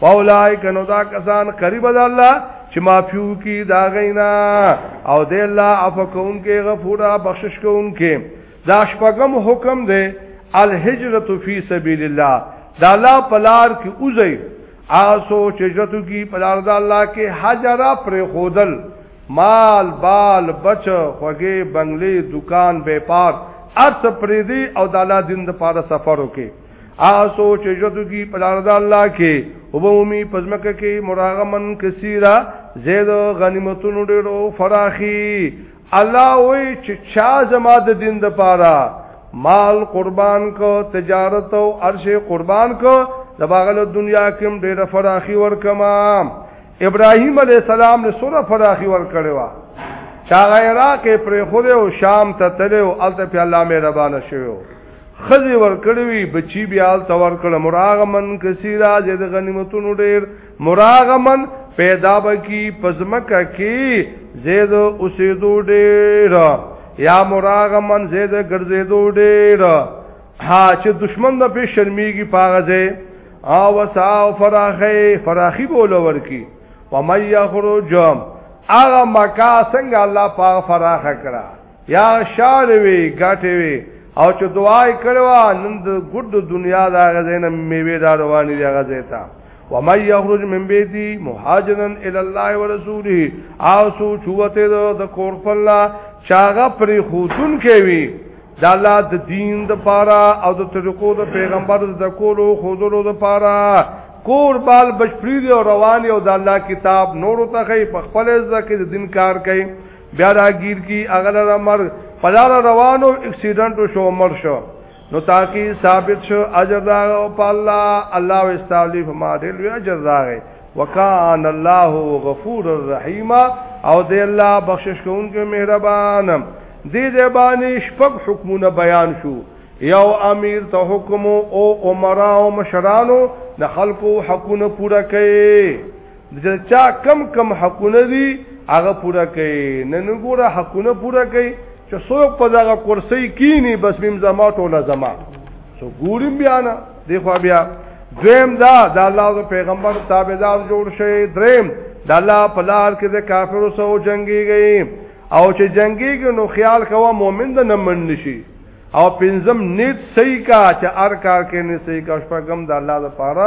پاولای کنو دا کسان قریب ده الله چې معفو کی دا غینا او د الله عفو کون کې غفورا بخشش کون کې دا شپغم حکم دی الهجرت فی سبیل الله دا الله پلار کې اوځي آسو چې جتو کی پلار دا الله کې حجرا پر خودل مال بال بچ خوږه بنگلې دکان بیپار ارث پریدي او د الله دین د پاره سفر وکي آسو چې جدوږي په لار د الله کې او به مومي پزمکه کې مراغمن کثیره زید غنیمتونو ډیرو فراخي الله وی چې چا زما د دین د پاره مال قربان کو تجارت او عرش قربان کو د باغله دنیا کې ډیره فراخي ورکما ابراهیم علی السلام له سره فراخي ور کړو چا غیره کې پر خوده او شام ته تلو الته په الله مې ربانه شوو خزی ورکړی وی بچی بیا ته ورکړه مراغمن کثیره زید غنیمتونو ډیر مراغمن پیدا بکی پزمکه کی زید اوسیدو ډیر یا مراغمن زید ګرځیدو ډیر ها چې دشمن د په شرمېږي پاغه ځای او وساو فراخه فراخي بوله ورکی ومن یخرج اغه مکا څنګه الله پاغه فراخه کړه یا شال وی غټه وی او چې دعای کړو نن د ګډ دنیا دا غزینه میوه دا روانې دی غزیتا ومن یخرج من بیتی مهاجرا الی الله ورسوله او سو چوته د کور په الله چاغه پری خودن کوي د الله د دین د پاره او د طریقو د پیغمبر د کولو خودلو د پاره کور بال بشپری دی او روان او د الله کتاب نور ته خی په خپل ځکه د دین کار کوي بیا را گیر کی اغل را مرگ پلار روانو اکسیڈنٹ شو مر شو نو تاکی ثابت شو اجر داغو پا اللہ اللہ و استاولی فما دیلوی اجر داغی وکان اللہ غفور الرحیم او دی اللہ بخشش کون کے مہربان دی دی بانی شپک حکمون بیان شو یو امیر ته حکم او عمرا او مشرانو د خلکو حقونه پوره کړي د چا کم کم حقونه دي هغه پوره کوي نن ګوره حقونه پوره کوي چې څوک په دغه کرسي کینی بس مم زما ټوله زما سو ګورم بیا نه دی خو بیا دویم دا د الله او پیغمبر تابعدار جوړ شي دریم د الله په لار کې د کافرو سره جنگيږي او چې جنگيږي نو خیال کوه مؤمن د نمن نشي او پنځم نیت صحیح کا چې ار کار کې نه صحیح کا شپږم د الله لپاره